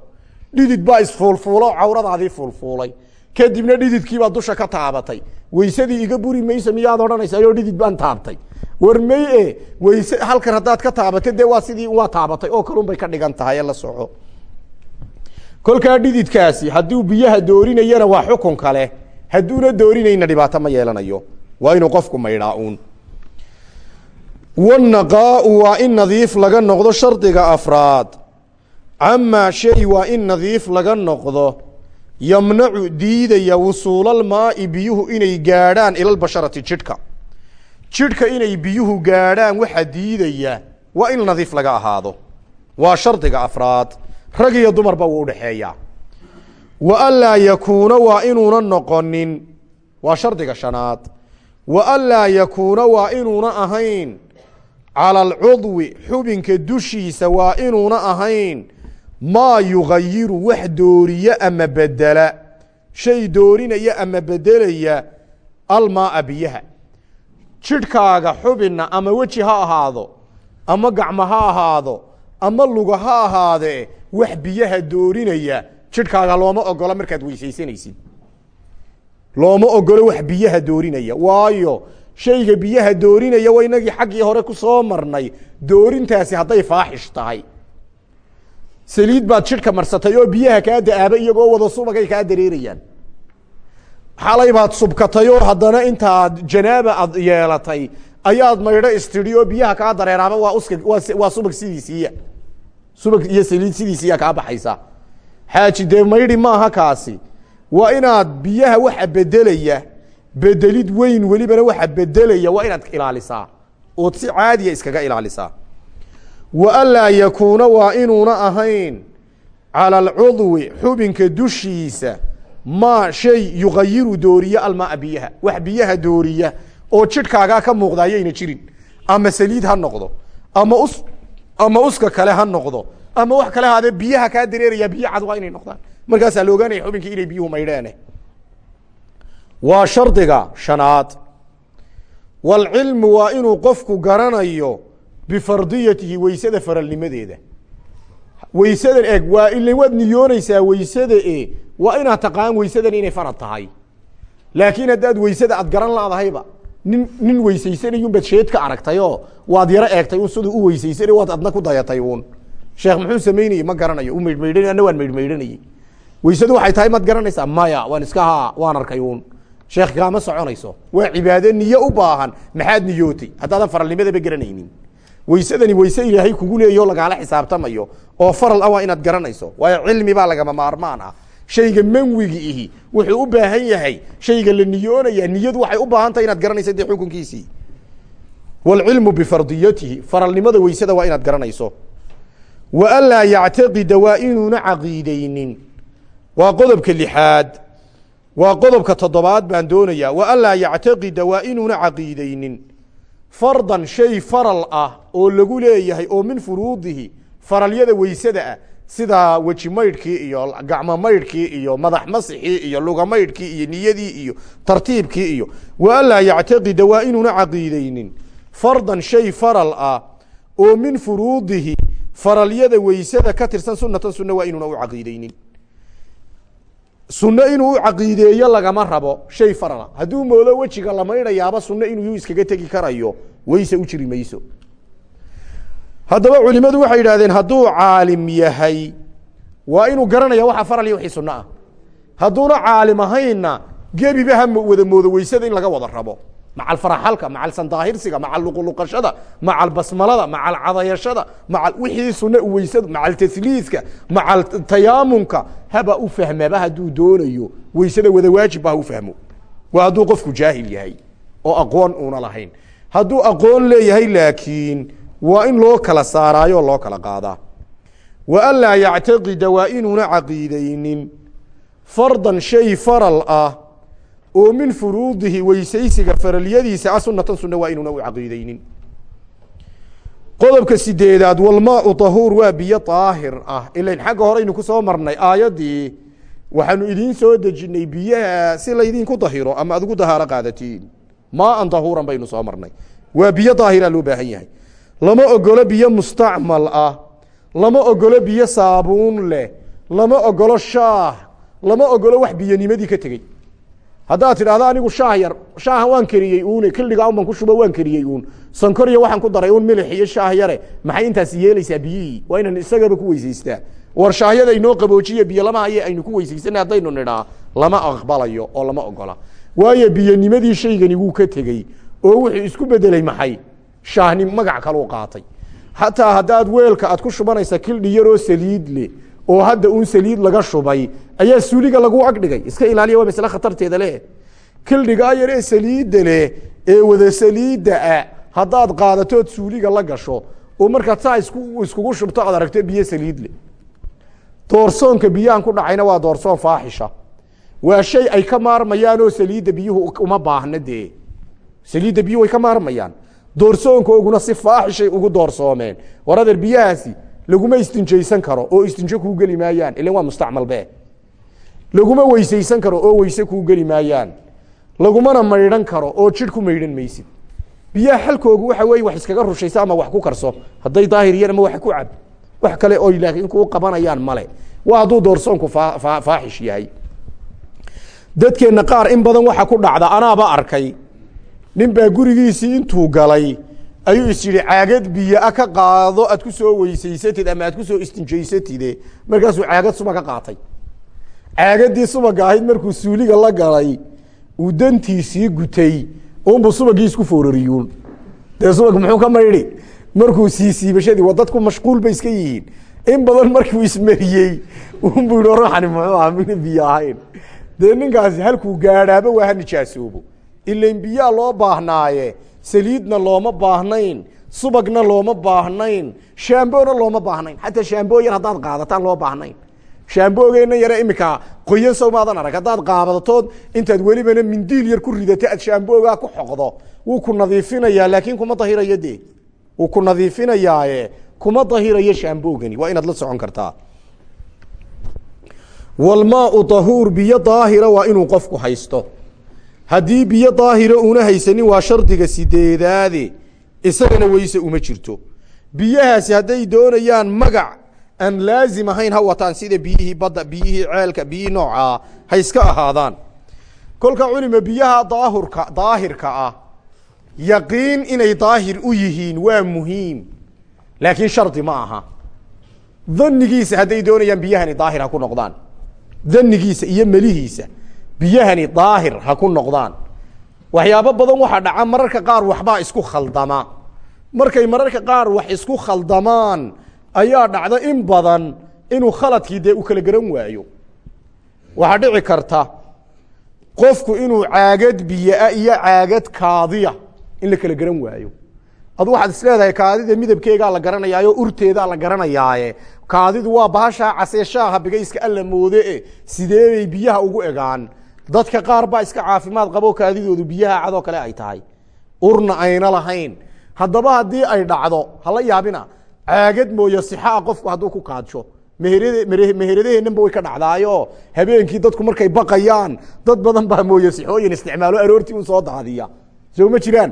dhidid baa isfuulfuulo cawradaadii fuulfuulay. Kadibna dhididkiibaa dusha ka taabatay. Weysadii iga buri mayso miyaad odhanaysa ayoo dhidid baan taabtay. War may e weyse halkan haddaad ka taabatay dee waa sidii waa taabatay oo kalun bay ka dhigan tahay la soco kolkaa dhididkaasi hadduu biyaha doorinayana waa xukun kale. Hadduuna doorinayna dhibaato ma yeelanayo. Waa inuu qofku maydhaa uun. Wanaqaau waa in nadiif laga noqdo shardiga afraad. Camaa shay waa in nadiif laga noqdo. Yamnacu diidaya wusuulalmaai biyuhu inay gaadhaan ilalbasharati jidhka. Jidhka inay biyuhu gaadhaan waxa diidaya waa in nadiif laga ahaado. Waa shardiga afraad rag iyo dumarba wuu udhaxeeyaa wa anlaa yakuuna waa inuuna noqonin. Waa shardiga shanaad. Wa anlaa yakuuna waa inuuna ahayn. Cala alcudwi xubinka dushiisa waa inuuna ahayn. Maa yugayiru wax dooriya ama bedela. Shay doorinaya ama bedelaya almaaa biyaha. Jidhkaaga xubinna ama weji ha ahaado ama gacmo ha ahaado ama luga ha ahaadee wax biyaha doorinaya jidhkaaga looma ogola markaad weysaysanaysid. Looma ogolo wax biyaha doorinaya. Waayo shayga biyaha doorinaya waa inagii xaggii hore ku soo marnay. Doorintaasi hadday faaxish tahay. Saliid baad jidhka marsatay oo biyaha kaa da'aaba iyagoo wada subagay kaa dareerayaan. Xalay baad subkatay oo haddana intaad janaaba ad yeelatay ayaad maydho istidhi oo biyaha kaa dareeraaba waa uska waa subag sidiisiiya subag iyo saliid sidiisiiya kaa baxaysa xaaji dee maydhi maaha kaasi. Waa inaad biyaha waxa bedelaya bedelid weyn welibana waxa bedelaya waa inaad ilaalisaa. Ood si caadiya iskaga ilaalisaa. Wa anlaa yakuuna waa inuuna ahayn cala alcudwi xubinka dushiisa maa shay yugayiru dooriya almaaa biyaha. Wax biyaha dooriya oo jidhkaagaa ka muuqda ayayna jirin. Ama saliid ha noqdo. Ama us ama uska kale ha noqdo. Ama wax kale haadee biyaha kaa dareeraya biyo cad waa inay noqdaan. Markaasaa la ogaanaya xubinkii inay biyuhu maydheene waa shardiga shanaad. Waalcilmu waa inuu qofku garanayo bifardiyatihi weysada faralnimadeeda. Weysadan eg waa ila waad niyoonaysaa weysada e waa inaad taqaan weysadan inay farad tahay. Laakiin haddaad weysada aad garan laadahayba nin nin weysaysanayunbaad sheed ka aragtayoo waad yaro eegtay un siduu u weysaysanay waad adna ku dayatay uun. Sheekh muxuu samaynayey ma garanayo. U maydhmaydhanay anna waan maydhmaydhanayey weysadu waxay tahay maad garanaysaa maya waan iska ha waan arkay uun. Sheekh kaama soconayso. Waa cibaade niyo u baahan maxaad niyootay? Haddaadan faralnimadaba garanaynin. Weysadani weyse ilaahay kugu leeyaho lagaala xisaabtamayo. Oo faral ah waa inaad garanayso. Waayo cilmi baa lagama maarmaan ah shayga manwigi ihi wuxuu u baahan yahay shayga la niyoonaya niyadu waxay u baahan tahay inaad garanayso dee xukunkiisii. Wاlcilmu bifardiyatihi faralnimada weysada waa inaad garanayso. Wa anlaa yactaqida waa inuuna caqiideynin waa qodobka lixaad waa qodobka toddobaad baan doonayaa. Wa anlaa yactaqida waa inuuna caqiideynin fardan shay faral ah oo lagu leeyahay oo min furuudihi faralyada weysada ah sida weji maydhkii iyo gacmo maydhkii iyo madax masixii iyo luga maydhkii iyo niyadii iyo tartiibkii iyo wa anlaa yactaqida waa inuuna caqiideynin fardan shay faral ah oo min furuudihi faralyada weysada ka tirsan sunatan sunna waa inuuna u caqiideynin sunno inuu u caqiideeyo lagama rabo shay farala hadduu moodo wejiga la maydhayaaba sunno inuu iskaga tegi karayo weyse u jiri mayso haddaba culimadu waxay yidhahdeen hadduu caalim yahay waa inuu garanaya waxa faral iyo wixii sunno ah. Hadduuna caalim ahaynna gebiba ha wada moodo weysada in laga wada rabo. Macal faraxalka macal sandaahirsiga macal luquluqashada macal basmalada macal cadayashada macal wixii sunna weysada macal tasliiska macal tayaamunka. Haba u fahmaba hadduu doonayo weysada wada waajibba ha u fahmo. Waa hadduu qofku jaahil yahay oo aqoon uuna lahayn. Hadduu aqoon leeyahay laakiin waa in loo kala saaraayo o loo kala qaadaa wa an laa yactaqida waa inuuna caqiideynin fardan shay faral ah oo min furuudihi weysaysiga faralyadiisa a sunatan sunna waa inuuna u caqiideynin qodobka sideedaad walmaau tahuur waa biyo daahir ah. Ilain xagga horeynu ku soo marnay aayaddii waxaanu idiin soo dejinay biyaha si laydinku dahiro ama ad ugu dahaaro qaadatiin. Maaan dahuuran baynu soo marnay. Waa biyo daahira loo baahan yahay lama ogolo biyo mustacmal ah. Lama ogolo biyo saabuun leh. Lama ogolo shaah. Lama ogolo wax biyonimadii ka tegey. Haddaad tidhahdo anigu shaah yar shaaha waan keriyey uune kildhigaa unban ku shubo waan keriyey uun. Sankor iyo waxaan ku daray un milix iyo shaah yare. Maxay intaas yeelaysaa biyihii? Waa inaan isagaba ku weysaystaa. War shaahyada inoo qaboojiye biyo lama haye aynu ku weysaysana haddaynu nidhaa lama aqbalayo oo lama ogola. Waayo biyonimadii shaygani wuu ka tegey oo wuxuu isku bedelay maxay shaahni magac kaluu qaatay. Xataa haddaad weelka aad ku shubanaysa kildhi yaroo saliid leh oo hadda un saliid laga shubay ayaa suuliga lagu agdhigay iska ilaaliya waa masle khatarteeda leh. Kildhigaa yar ee saliidda leh ee wada saliidda ah haddaad qaadatood suuliga la gasho oo markaad saa isku iskugu shubto aad aragto biyo saliid leh doorsoonka biyahan ku dhacayna waa doorsoon faaxisha. Waa shay ay ka maarmayaanoo saliidda biyuhu uma baahna dee. Saliidda biyuhu ay ka maarmayaan doorsoonkooguna si faaxishay ugu doorsoomeen. War adeer biyahaasi laguma istinjaysan karo oo istinjo kuu geli maayaan. Ilan waa mustacmal be laguma weysaysan karo oo weyse kuu geli maayaan. Lagumana maydhan karo oo jidh ku maydhan maysid. Biyaha xalkoogu waxa weeye wax iskaga rushaysa ama wax ku karso. Hadday daahir yar ama wax ku cab wax kale oy laakiin kuu qabanayaan male. Waa hadduu doorsoonku faa faaxish yahay. Dadkeenna qaar in badan waxa ku dhacda anaaba arkay nin baa gurigiisii intuu galay ayuu is yihi caagad biyoa ka qaado aad ku soo weysaysatid ama aad ku soo istinjaysatide markaasuu caagad suba ka qaatay. Caagadii subaga ahayd markuu suuliga la galay uu dantiisii gutay unbu subagii isku foorariyuun. Dee subag muxuu ka maydhi? Markuu siisiibashadii wa dadku mashquul bay iska yihiin. In badan markuu ismariyey unbu yihi ruuxani muxuu aha mina biyo ahayn. Dee ninkaasi halkuu gaadhaaba waa ha nijaasoobo ilain biyaa loo baahnaaye saliidna looma baahnayn subagna looma baahnayn shaambona looma baahnayn. Xataa shaambo yar haddaad qaadataan loo baahnayn. Shaamboogeena yare imika qoyan sow arag. Haddaad qaadatood intaad welibana mindiil yar ku ridato aad shaamboogaa ku xoqdo. Wuu ku nadiifinayaa laakiin kuma dahirayo de wuu ku nadiifinayaaye kuma dahirayo shaamboogani. Waa inaad la socon kartaa. Walmaau dahuur biyo daahira waa inuu qofku haysto haddii biyo daahira una haysanin waa shardiga sideedaade isagana weyse uma jirto. Biyahaasi hadday doonayaan magac aan laazim ahayn ha wataan sida biyihii badda biyihii ceelka biyihii noocaa ha iska ahaadaan. Kolka culima biyaha daahurka daahirka ah yaqiin inay daahir u yihiin waa muhiim. Laakiin shardi ma aha. Danigiisa hadday doonayaan biyahani daahir ha ku noqdaan. Danigiisa iyo melihiisa biyahani daahir ha ku noqdaan. Waxyaabo badan waxaa dhaca mararka qaar waxbaa isku khaldama. Markay mararka qaar wax isku khaldamaan ayaa dhacda in badan inuu khaladkii dee u kala garan waayo. Waxaa dhici karta qofku inuu caagad biyoa iyo caagad kaadiya in la kala garan waayo. Adu waxaad isleedahay kaadida midabkeegaa la garanayaayo urteedaa la garanayaaye. Kaadidu waa baashaa caseeshaaha bigayska alla moode sideebay biyaha ugu egaan dadka qaar baa iska caafimaad qabo kaadidoodu biyaha cadoo kale ay tahay. Urna ayna lahayn. Haddaba haddii ay dhacdo hala yaabina. Caagad mooye sixaa qofku hadduu ku kaadsho. Meheradaheenanba way ka dhacdaayo habeenkii dadku markay baqayaan dad badan baa mooye sixooyin isticmaalo aroortii un soo daadiya soo ma jiraan?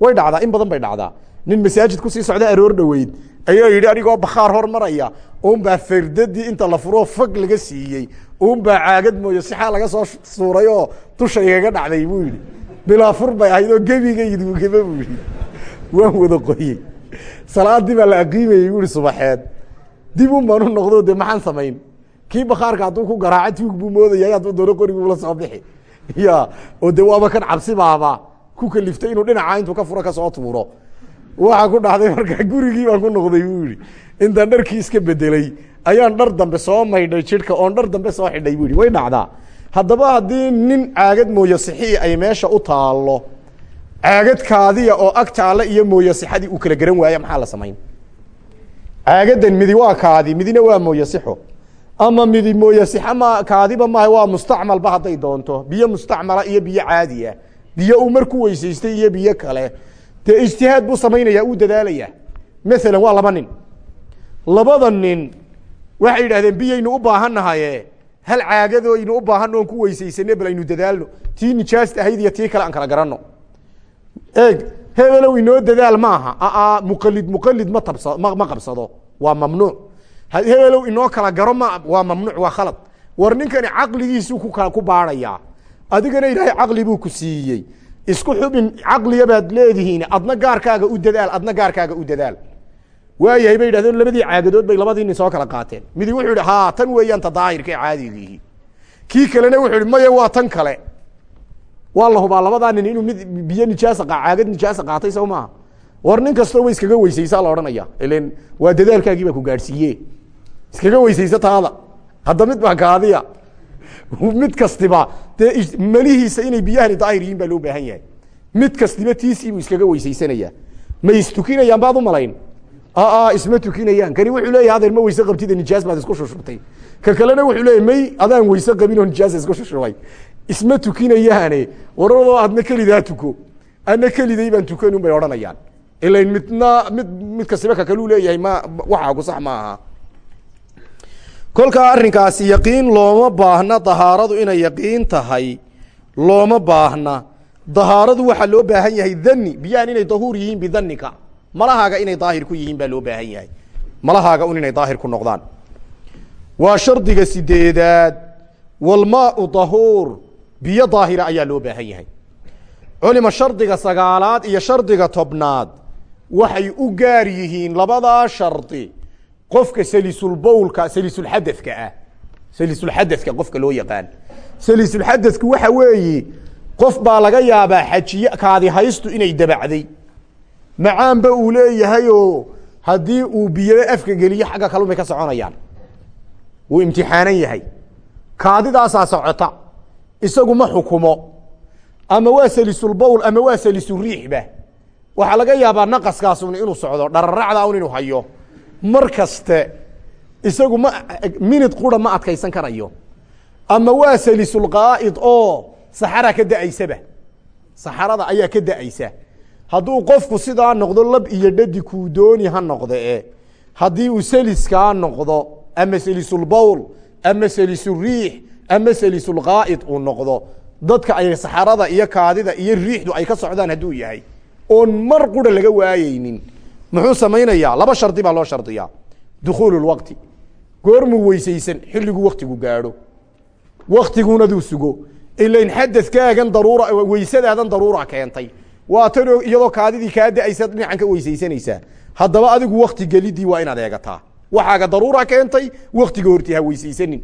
Way dhacdaa in badan bay dhacdaa nin masaajid ku sii socda aroor dhoweyd. Ayaa yidhi anigoo bakhaar hormaraya. Unbaa ferdadii inta la furoo fag laga siiyey. Unbaa caagad mooye sixaa laga soo suuray oo dusha igaga dhacday buu yidhi. Bilaa fur bay ahayd oo gebigayduugeba buu yidhi. Waan wada qoyey salaadii baa la aqiimayey buu ihi subaxeed. Dib un u noqdo de maxaan samayn? Kii bakhaarka hadduu ku garaaco tuug buu moodaya hadduu doono qoriguu la soo bixi. Ya oo de waaba kan cabsi ku kaliftay inuu dhinaca intuu ka furo ka soo tuuro waxaa ku dhacday markaa gurigii baan ku noqday buu yihi intaan dharkii iska bedelay ayaan dhar dambe soo maydhay jidhka oon dhar dambe soo xidhay bu yihi way dhacdaa. Haddaba haddii nin caagad mooye sixii ay meesha u taallo caagad oo ag taalla iyo mooye sixadii uu kala garan waaya maxaa la samayn? Caagadan midi waa kaadi midina waa mooye sixo. Ama midi mooye sixa ma kaadiba maaha waa mustacmalba hadday doonto. Biyo mustacmala iyo biyo caadiya biyo uu marku weysaystay iyo biyo kale dee ijtihaad buu samaynaya uu dadaalaya maalan waa laba nin. Labada nin waxay yidhahdeen biyaynu u baahannahaye hal caagadoynu u baahan oon ku weysaysane bal aynu dadaalno. Tii nijaasta ahayd iyo tii kale aan kala garanno. Eeg hebelow inoo dadaal maaha aa muqalid muqalid ma tabsa ma qabsado. Waa mamnuuc. Hebelow inoo kala garo ma waa mamnuuc waa khalad. War ninkani caqligiisuu ku ku baadhayaa adigana ilaahay caqli buu ku siiyey isku xubin caqliya baad leedihiin adna gaarkaaga u dadaal adna gaarkaaga u dadaal. Waayahay bay yidhahdeen labadii caagadood bay labadii soo kala qaateen. Midi wuxuu yidhi ha tan weeyaan ta daahirka ee caadigiihi. Kii kalena wuxuu yihi maya waa tan kale. Waa la hubaa labadaa nin inuu mid biyo nijaasa caagad nijaasa qaatay sow maaha. War nin kastoo wa iskaga weysaysaa la odhanaya. Ilen waa dadaalkaagii baa ku gaadhsiiye iskaga weysaysa taada. Hadda mid baa kaadiya mid kastiba dee inay biyahani daahir yihiin baa loo baahan yahay. Mid kastiba tiisiibuu iskaga weysaysanaya. Ma istukinayaan baad u malayn? Aa isma tukinayaan. Kani wuxuu leeyahy adeer ma weyse qabtida nijaas baad isku shushubtay ka kalena wuxuu leeyahy may adaan weyse qabin oo nijaasa isku shushubay isma tukinayaane waradoo adna kelidaa tuko. Adna keliday baan tukanun bay odhanayaan. Ilain midna mid mid kastiba ka kaluu leeyahay ma waxaagu sax ma aha kolkaa arrinkaasi yaqiin looma baahna dahaaradu inay yaqiin tahay. Looma baahna. Dahaaradu waxaa loo baahan yahay dhani biyahan inay dahuur yihiin bidhanika malahaaga inay daahir ku yihiin baa loo baahan yahay. Malahaaga un inay daahir ku noqdaan. Waa shardiga sideedaad. Walmaau dahuur. Biyo daahira ayaa loo baahan yahay. Culima shardiga sagaalaad iyo shardiga tobnaad. Waxay u gaar yihiin labadaa shardi qofka salisulbowlka salisulxadadka ah. Salisulxadadka qofka loo yaqaan. Salisulxadadku waxa weeye qof baa laga yaabaa xajiye kaadi haystu inay dabacday. Macaanba uu leeyahayoo haddii uu biyo afka geliyo xagga kalun bay ka soconayaan. Wuu imtixaanan yahay. Kaadidaasaa socota. Isagu ma xukumo. Ama waa salisulbowl ama waa salisuriixba waxaa laga yaabaa naqaskaasun inuu socdo dhararacda un inuu hayo mar kaste isagu ma minid qura ma adkaysan karayo. Ama waa salisulqaa'id oo saxara ka da'aysaba. Saxarada ayaa ka da'aysa. Hadduu qofku sidaa noqdo lab iyo dhadi kuu dooni ha noqde e haddii uu seliskaa noqdo ama selisulbowl ama selisuriix ama selisulqaa'id uu noqdo dadka ay saxarada iyo kaadida iyo riixdu ay ka socdaan hadduu yahay. Oon mar qura laga waayeynin muxuu samaynayaa? Laba shardi baa loo shardiyaa dukhuulu lwaqti goormuu weysaysan xilliguu waktigu gaadho. Waktigunaduu sugo. Ilain xadadkaagan daruura weysadaadan daruura keentay. Waa tan iyadoo kaadidii kaa da'aysa dhinacan ka weysaysanaysaa. Haddaba adigu wakti gelidii waa inaad eegataa. Waxaaga daruura keentay waktiga horti ha weysaysanin.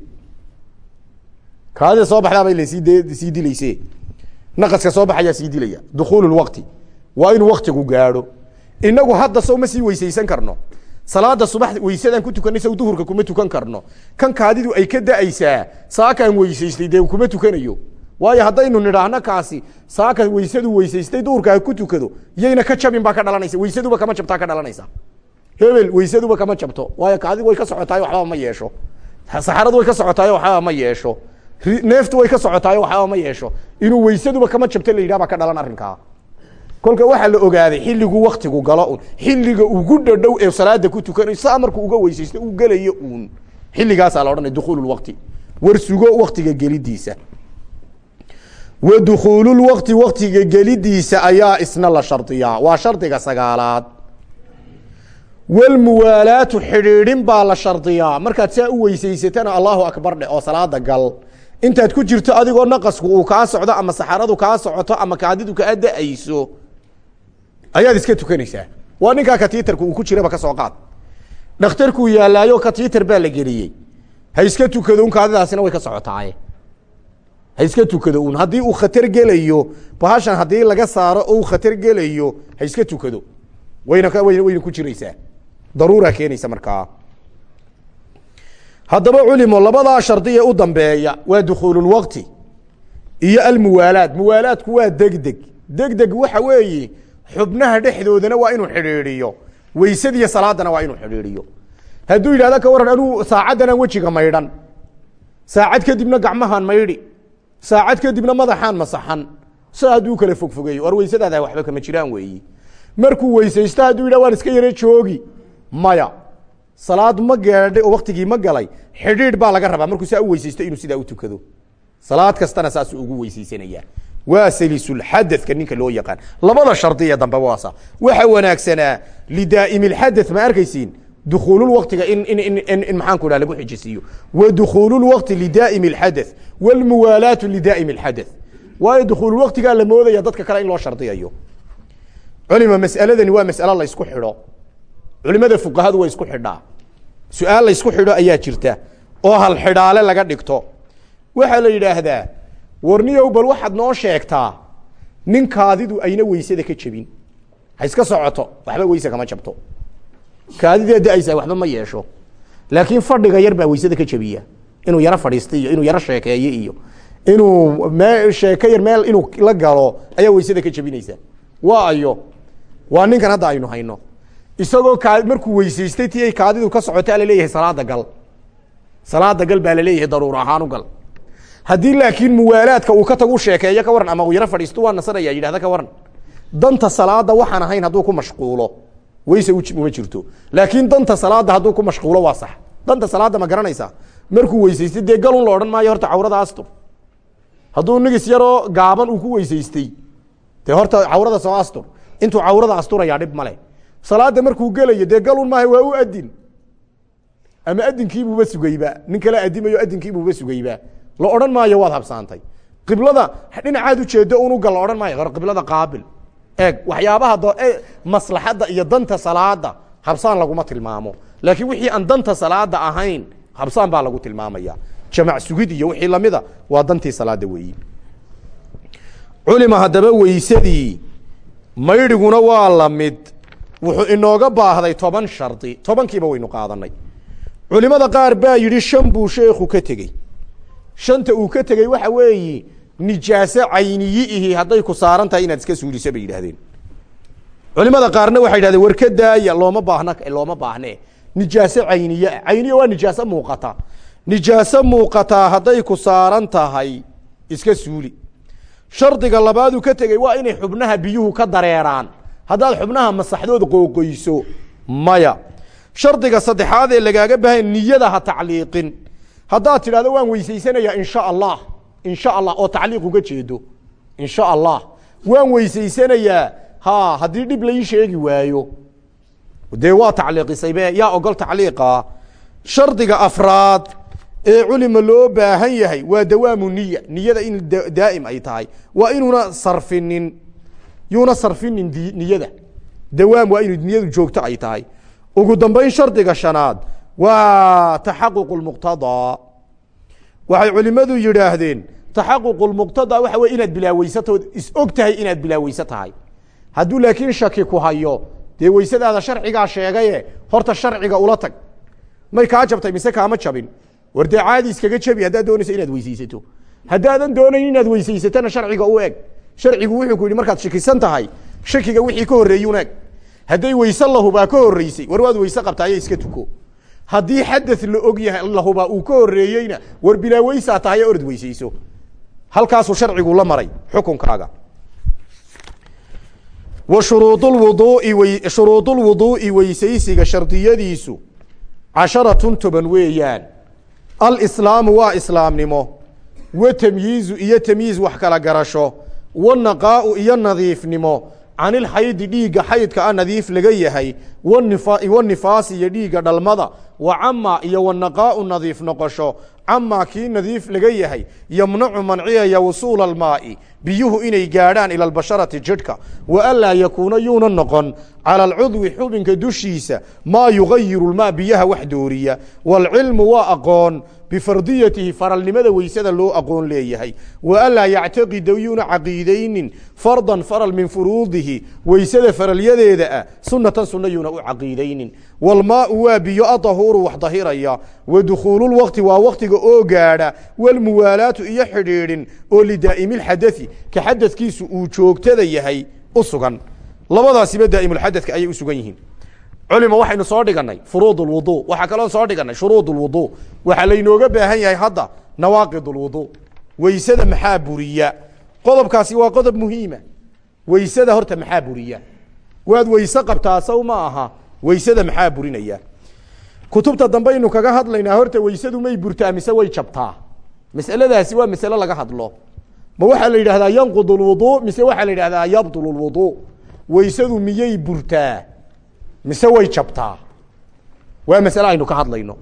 Kaadida soo baxdaaba ila sii sii naqaska soo baxayaa sii dilaya. Dukhuulu lwaqti waa inuu waktigu gaadho inagu hadda sow ma sii weysaysan karno. Salaada subax weysadaan ku tukanay sow duhurka kuma tukan karno. Kan kaadidu ay ka da'aysaa saakaan weysaystay dee kuma tukanayo. Waayo haddaynu nidhaahno kaasi saaka weysadu weysaystay duhurka ha ku tukado yayna ka jabin baa ka dhalanaysa weysaduba kama jabtaa ka dhalanaysa. Hebel weysaduba kama jabto. Waayo kaadidu way ka socotaayo waxbaba ma yeesho. Saxaradu way ka socotaayo waxbaba ma yeesho. Neeftu way ka socotaayo waxbaba ma yeesho. Inuu weysaduba kama jabto la yidhah baa ka dhalan arrinkaa kolka waxaa la ogaaday xilliguu waktigu galo un xilliga ugu dhadhow ee salaada ku tukanayo saa markuu uga weysaysto uu gelayo uun. Xilligaasaa la odhanaya dukuul waqti. War sugo waktiga gelidiisa. Wa dukuululwaqti waktiga gelidiisa ayaa isna la shardiyaa waa shardiga sagaalaad. Walmuwaalaatu xidhiidhin baa la shardiyaa markaad saa u weysaysatana allahu akbar dheh oo salaada gal. Intaad ku jirto adigoo naqasku uu kaa socdo ama saxaradu kaa socoto ama kaadidu kaa da'ayso ayaad iska tukanaysaa. Waa ninkaa katiitarka uu ku jiraba ka soo qaad. Dhakhtarkuu yaalaayo katiitar baa la geliyey. Ha iska tukado un kaadidaasina way ka socotaaye. Ha iska tukado un haddii uu khatar gelayo bahashan haddii laga saaro oo uu khatar gelayo ha iska tukado. Wayna wayna ku jiraysaa. Daruuraa keenaysa markaa haddaba culimo labadaa shardi ee u dambeeya waa dukuululwaqti iyo almuwaalaad. Muwaalaadku waa degdeg. Degdeg waxa weeye xubnaha dhexdoodana waa inuu xidhiidhiyo. Weysadiiyo salaadana waa inuu xidhiidhiyo. Hadduu yidhahdo ka waran anuu saacaddanaan wejiga maydhan. Saacad kadibna gacmahaan maydhi. Saacad kadibna madaxaan masaxan. Sa hadduu kala fogfogeeyo. War weysadaada waxba kama jiraan weeyi. Markuu weysaysto hadduu yidhah waan iska yaro joogi. Maya salaad ma gaadhay oo waktigii ma galay. Xidhiidh baa laga rabaa markuu saa u weysaysto inuu sidaa u tukado. Salaad kastana saasuu ugu weysaysanaya waa salisulxadadka ninka loo yaqaan. Labada shardi ee dambe waasa. Waxa wanaagsanaa lidaa'imi lxadad ma arkaysiin? Dukuululwaktiga in in in in in maxaan ku dhaha lagu xijisiiyo. Wa dukuululwakti lidaa'imi alxadath walmuwaalaatu lidaa'imi alxadath waayo dukuululwaktigaa la moodaya dadka kale in loo shardiyayo. Culima mas'aladani waa mas'alo la ysku xidho. Culimada fuqahadu way isku xidhaa. Su'aal la ysku xidho ayaa jirta oo hal xidhaale laga dhigto. Waxaa la yidhaahdaa warniyow bal waxaad noo sheegtaa nin kaadidu ayna weysada ka jebin. Ha iska socoto waxba weyse kama jabto. Kaadidaa da'aysaa waxba ma yeesho. Laakiin fadhiga yar baa weysada ka jebiya. Inuu yaro fadhiista iyo inuu yaro sheekeeye iyo inuu sheeke yar meel inuu la galo ayaa weysada ka jebinaysa. Waa ayo. Waa ninkan hadda aynu hayno. Isagoo markuu weysaystay ti kaadidu ka socotaa la leeyahay salaada gal. Salaada gal baa la leeyahay daruur ahaan u gal haddii laakiin muwaalaadka uu ka tagu sheekeeyo ka waran ama uu yaro fadhiisto waa nasanaya yidhahda ka waran danta salaada waxaan ahayn hadduu ku mashquulo. Weyse uma jirto. Laakiin danta salaada hadduu ku mashquulo waa sax. Danta salaada ma garanaysaa. Markuu weysaystay dee galun la odhan maayo horta cawrada astur hadduu nigis yaroo gaaban uu ku weysaystay dee horta cawrada soo astur intuu cawrada asturayaa dhib male salaada markuu gelayo dee galun maaha waa u adin ama adinkiibuuba sugayba. Nin kale adimayo adinkiibuuba sugayba la odhan maayo waad habsaantay. Qiblada dhinacaad ujeedo unuga la odhan maayo. Qiblada qaabil. Eeg waxyaabaha maslaxadda iyo danta salaada habsaan laguma tilmaamo. Laakiin wixii aan danta salaada ahayn habsaan baa lagu tilmaamaya. Jamac sugid iyo wixii lamida waa dantii salaada weeyi culima haddaba weysadii maydhiguna waa la mid. Wuxuu inooga baahday toban shardi. Tobankiiba waynu qaadanay culimada qaar baa yidhi shan buu sheekhu ka tegey shanta uu ka tegey waxa weeyi nijaaso cayniyi-ihi hadday ku saaran tahay inaad iska suuliso bay yidhahdeen culimada qaarna waxay yidhahdeen war looma baahna looma baahne. Nijaaso cayniye cayniya waa nijaaso muuqata. Nijaaso muuqataa hadday ku saaran tahay iska suuli. Shardiga labaaduu ka tegey waa inay xubnaha biyuhu ka dareeraan. Haddaad xubnaha masaxdood qooqoyso maya. Shardiga saddexaad ee lagaaga baahan niyada ha tacliiqin haddaad tidhahdo waan weysaysanayaa insha allah. Insha allah oo tacliiq uga jeedo. Insha allah. Waan weysaysanayaa ha haddii dhib lai sheegi waayo. Dee waa tacliiqisaybe yaa ogol tacliiqa. Shardiga afraad ee culima loo baahan yahay waa dawaamu niya niyada in daa'im ay tahay. Waa inuuna sarfinin. Yuuna sarfinin niyada. Dawaam waa inu niyadu joogto ay tahay. Ugu dambayn shardiga shanaad waa taxaquq muqtadaa waxay culimadu yidhaahdeen taxaquq muqtadaa waxa wey inaad bilaaweysato is og tahay inaad bilaaweyse tahay. Hadduu laakiin shaki ku hayo dee weysadaada sharcigaa sheegaye horta sharciga ula tag. May kaa jabtay mise kaama jabin. War dee caadi iskaga jabi haddaad doonayso inaad weysaysato. Haddaadan doonayn inaad weysaysatana sharciga u eg sharcigu wuxuu ku yidhi markaad shakisan tahay shakiga wixii ka horreeyun eg hadday weyse lahubaa ka horreysay. War waad weyse qabtaayo iska tuko haddii xadad la og yahay lahubaa uu ka horreeyeyna war bilaa weysaa tahayo orad weysayso. Halkaasuu sharcigu la maray xukunkaaga. Wa shuruudulwuduui shuruudulwuduu'i weysaysiga shardiyadiisu casharatun toban weeyaan. Alislaamu waa islaamnimo. Wa tamyiizu iyo tamyiiz wax kala garasho. Wanaqaau iyo nadiifnimo. Canilxaydi dhiigga xaydka a nadiif laga yahay. Wanifaas iyo dhiigga dhalmada wa cama iyo wanaqaau nadiif noqosho. Camaa kii nadiif laga yahay yamnacu manciyaya wusuula almaai. Biyuhu inay gaadhaan ila albasharati jidhka. Wa anlaa yakuuna yuuna noqon. Cala alcudwi xubinka dushiisa maa yugayiru lmaa biyaha wax dooriya. Waalcilmu waa aqoon bifardiyatihi faralnimada weysada loo aqoon leeyahay. Wa anlaa yactaqida yuuna caqiidaynin fardan faral min furuudihi weysada faralyadeeda ah sunatan sunna yuuna u caqiidaynin. Walmaau waa biyo adahuuru wax dahiraya. Wa dukhuululwaqti waa waqtiga oo gaadha. Walmuwaalaatu iyo xidhiidhin oo lidaa'imi lxadai ka xadadkiisu uu joogtada yahay u sugan. Labadaasiba daa'imulxadadka ayay u sugan yihiin culima waxaynu soo dhiganay furuud lwudu waxaa kaloo soo dhiganay shuruud lwudu waxaa laynooga baahan yahay hadda nawaaqid lwudu weysada maxaa buriya qodobkaasi waa qodob muhiima. Weysada horta maxaa buriya waad weyse qabtaa ma aha weysada maxaa burinaya kutubta dambaynu kaga hadlaynaa horta weysadu may burtaa mise way jabtaa. Masaladaasi waa masale laga hadlo. Ma waxaa la yidhahdaa yanqud mise waxaa la yidhahdaa yabdul weysadu miyay burtaa mise way jabtaa? Waa masale aynu ka hadlayno.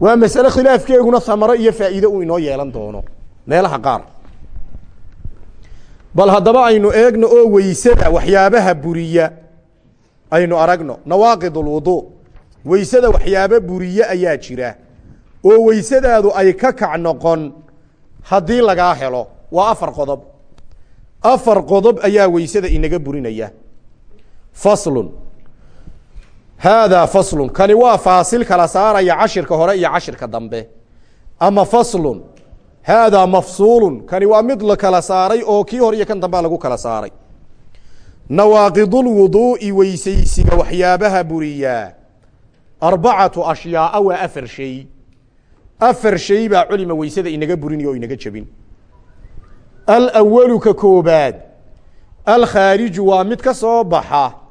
Waa masale khilaafkeeguna hamaro iyo faa'iide uu inoo yeelan doono. Meelaha qaar. Bal haddaba aynu eegno oo weysada waxyaabaha buriya aynu aragno nawaaqid lwudu weysada waxyaabo buriye ayaa jira oo weysadaadu ay ka kac noqon haddii lagaa helo. Waa afar qodob. Afar qodob ayaa weysada inaga burinaya. Faslun haadaa faslun kani waa faasil kala saaraya cashirka hore iyo cashirka dambe ama faslun haadaa mafsuulun kani waa mid la kala saaray oo kii hore iyo kan dambea lagu kala saaray nawaaqidulwuduu'i weysaysiga waxyaabaha buriyaa arbacatu ashyaaa waa afar shay afar shay baa culima weysada inaga burinaya oo inaga jebin alawalu ka koobaad alkhaariju waa mid ka soo baxa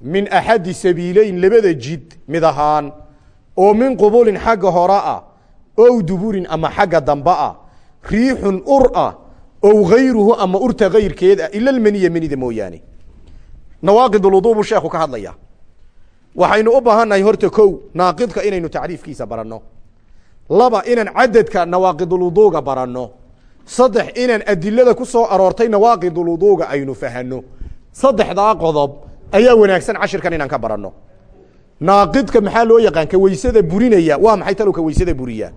min axadi sabiileyn labada jid mid ahaan oo min qubulin xagga hore ah ow duburin ama xagga dambe ah riixun ur ah ow gayruhu ama urta kayrkeed ah ila lmeniya menida mooyaane. Nawaaqidulwuduu buu sheekhu ka hadlaya waxaynu u baahannahay horta kow naaqidka inaynu tacriifkiisa baranno. Laba inaan cadadka nawaaqidulwuduuga baranno. Saddex inaan adilada ku soo aroortay nawaaqidulwuduuga aynu fahanno. Saddexdaa qodob ayaa wanaagsan cashirkan inaan ka baranno. Naaqidka maxaa loo yaqaan? Ka weysada burinaya. Waa maxay talow ka weysada buriya?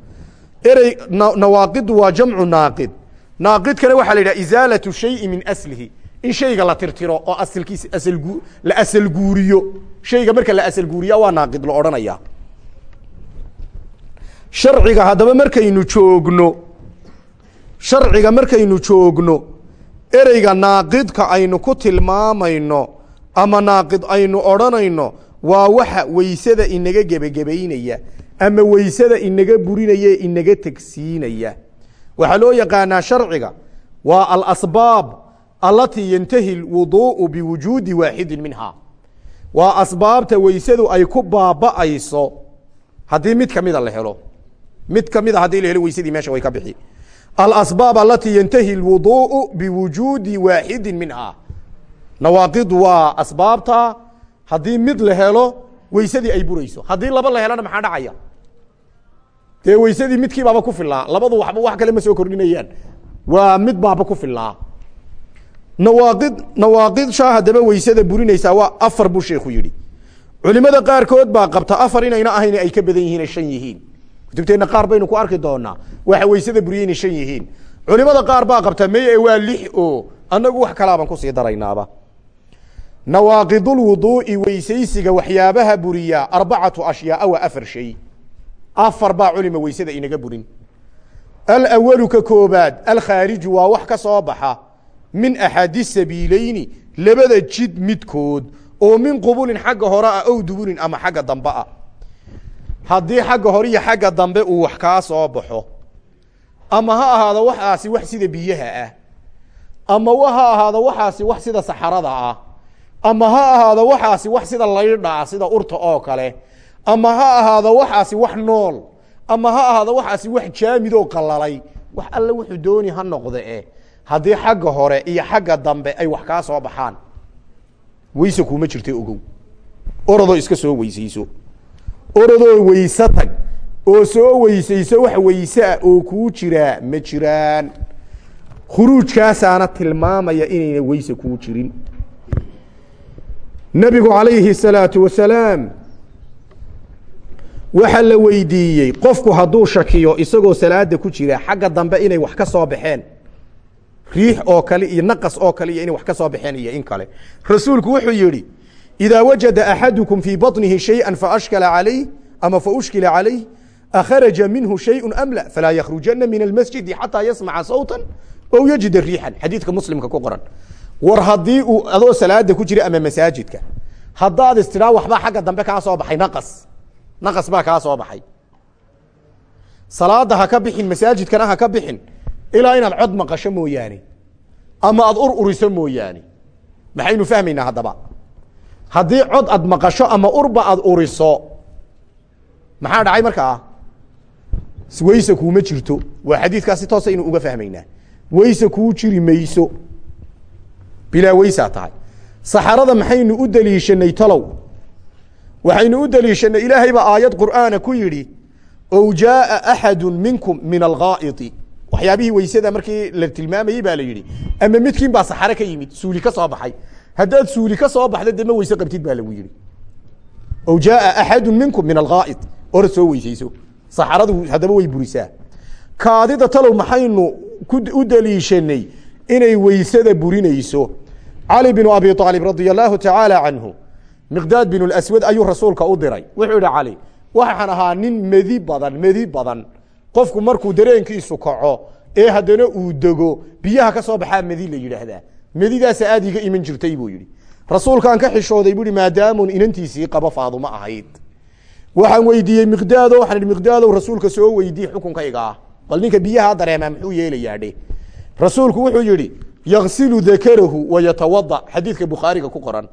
Erey nawaaqidu waa jamcu naaqid. Naaqidkana waxaa la yidhaha isaalatu shayi min aslihi. In shayga la tirtiro oo asalkiisa asalgu la asal guuriyo. Shayga marka la asal guuriya waa naaqid la odhanaya sharciga haddaba markaynu joogno sharciga markaynu joogno ereyga naaqidka aynu ku tilmaamayno ama naaqid aynu odhanayno waa waxa weysada inaga gebagebaynaya ama weysada inaga burinaya inaga tegsiinaya waxaa loo yaqaanaa sharciga waa alasbaab alatii yantahi lwuduu'u biwujuudi waaxidin minhaa waa asbaabta weysadu ay ku baaba'ayso. Haddii mid kamida la helo mid kamida haddii la helo weysadii meesha way ka bixi. Alasbaab alatii yantahi lwuduu'u biwujuudi waaxidin minhaa nawaaqid waa asbaabta haddii mid la helo weysadii ay burayso. Haddii laba la helona maxaa dhacaya? Dee weysadii midkii baaba ku filaa labadu waxba wax kale ma soo kordhinayaan. Waa mid baaba ku filaa nawaaqid nawaaqid shaa haddaba weysada burinaysaa waa afar buu sheekhu yidhi. Culimada qaarkood baa qabta afar inayna ahayn ay ka badan yihiin shan yihiin. Kutubteenna qaar baynu ku arki doonaa. Waxa weysada buriye shan yihiin. Culimada qaar baa qabta meye waa lix oo annagu wax kalaabaan ku sii daraynaaba nawaaqidulwuduu'i weysaysiga waxyaabaha buriya arbacatu ashyaaa waa afar shay. Afar baa culima weysada inaga burin. Alawalu ka koobaad alkhaariju waa wax ka soo baxa. Min axadi sabiileyni labada jid midkood oo min qubulin xagga hore ah ow dubulin ama xagga dambe ah. Haddii xagga hore iyo xagga dambe uu wax kaa soo baxo ama ha ahaado waxaasi wax sida biyaha ah ama ha ahaado waxaasi wax sida saxarada ah ama ha ahaado waxaasi wax sida laydha ah sida urta oo kale. Ama ha ahaado waxaasi wax nool. Ama ha ahaado waxaasi wax jaamid oo qalalay wax alle wuxuu dooni ha noqde e haddii xagga hore iyo xagga dambe ay wax kaa soo baxaan weyse kuuma jirta ogow. Orodoo iska soo weysayso. Orodoo weyse tag. Oo soo weysayso wax weyse ah oo kuu jiraa ma jiraan. Khuruujkaasaana tilmaamaya inayna weyse kuu jirin nabigu calayhi الsalaatu wasalaam waxaa la weydiiyey qofku hadduu shakiyo isagoo salaada ku jira xagga dambe inay wax ka soo baxeen riix oo kale iyo naqas oo kale iyo inay wax ka soo baxeen iyo in kale rasuulku wuxuu yihi idaa wajada axadukum fii baطnihi shayئa faashkala calayh ama faushkila calayh akharaja minhu shayءu am la falaa yakhrujana min almasjidi xataa yasmaca sawta ow yajida riixan xadiidka muslimka ku qoran war haddii uu adoo salaada ku jira ama masaajidka haddaad istidhaa waxbaa xagga dambe kaa soo baxay naqas. Naqas baa kaa soo baxay. Salaada ha ka bixin masaajidkana ka bixin ilaa inaad cod maqasho mooyaane ama aad ur uriso mooyaane. Maxaynu fahmaynaa haddaba? Haddii cod aad maqasho ama urba aad uriso maxaa dhacay markaa? Weyse kuuma jirto. Waa xadiidkaas si toosa inu uga fahmaynaa. Weyse kuu jiri mayso bilaa weysaa tahay saxarada maxaynu u deliishanay talow? Waxaynu u deliishanay ilaahay baa aayad qur'aana ku yidhi ow jaaa axadu minkum min alghaa'iti. Waxyaabihii weysada markii la tilmaamayey baa la yidhi ama midkiin baa saxare ka yimid suuli ka soo baxay. Haddaad suuli ka soo baxda dee weyse qabtid baa lagu yidhi. Ow jaaa axadu minkum min alghaa'it. Orad soo weysayso. Saxaradu haddaba way burisaa. Kaadida talow maxaynu u deliishanay inay weysada burinayso. Cali binu abi aalib radia alaahu tacaala canhu miqdaad bin aswad ayuu rasuulka u diray. Wuxuu yihi cali waxaan ahaa nin medi badan medi badan. Qofku markuu dareenkiisu kaco ee haddana uu dego biyaha ka soo baxaa medi la yidhaahdaa. Medidaasa aad iga iman jirtay buu yihi rasuulkaan ka xishooday bui maadaamun inantiisii qabo faadumo ahayd. Waxaan weydiiyey miqdaado waxaan ihi miqdaadow rasuulka soo weydii xukunkayga bal ninka biyaha dareemaa muxuu yeelayaadhe rasuulku wuxuu yihi yagsilu dakarahu wayatawada xadiidka bukhaariga ku qoran.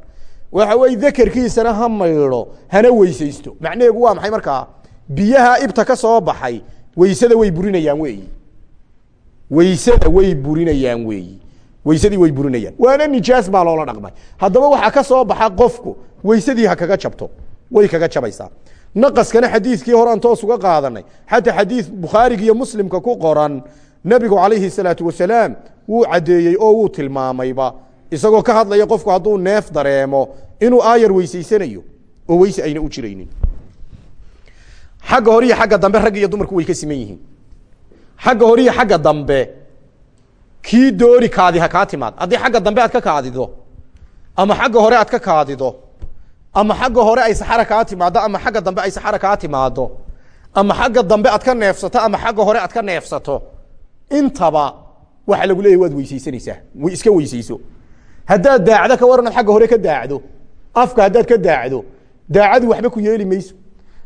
Waxa weye dakerkiisana ha maydho hana weysaysto. Macnaheegu waa maxay markaa? Biyaha ibta ka soo baxay weysada way burinayaan weeyi. Weysada way burinayaan weeyi. Weysadii way burinayaan. Waana nijaas baa loola dhaqmay. Haddaba waxaa ka soo baxa qofku weysadii ha kaga jabto way kaga jabaysaa naqaskana xadiidkii horean toos uga qaadanay. Xataa xadiid bukhaariga iyo muslimka ku qoran nabigu calayhi salaatu wasalaam wuu caddeeyey oo wuu tilmaamayba isagoo ka hadlaya qofku hadduu neef dareemo inuu aayar weysaysanayo oo weyse ayna u jiraynin. Xagga hore iyo xagga dambe rag iyo dumarku way ka siman yihiin. Xagga hore iyo xagga dambe kii doori kaadi ha kaa timaad. Haddii xagga dambe aad ka kaadido ama xagga hore aad ka kaadido ama xagga hore ay saxara kaa timaado ama xagga dambe ay saxara kaa timaado ama xagga dambe aad ka neefsato ama xagga hore aad ka neefsato intaba waxa lagu leeyahy waad weysaysanaysaa. Iska weysayso. Haddaad daacdo ka waran ad hore ka daacdo afka haddaad ka daacdo daacadu waxba ku yeeli mayso.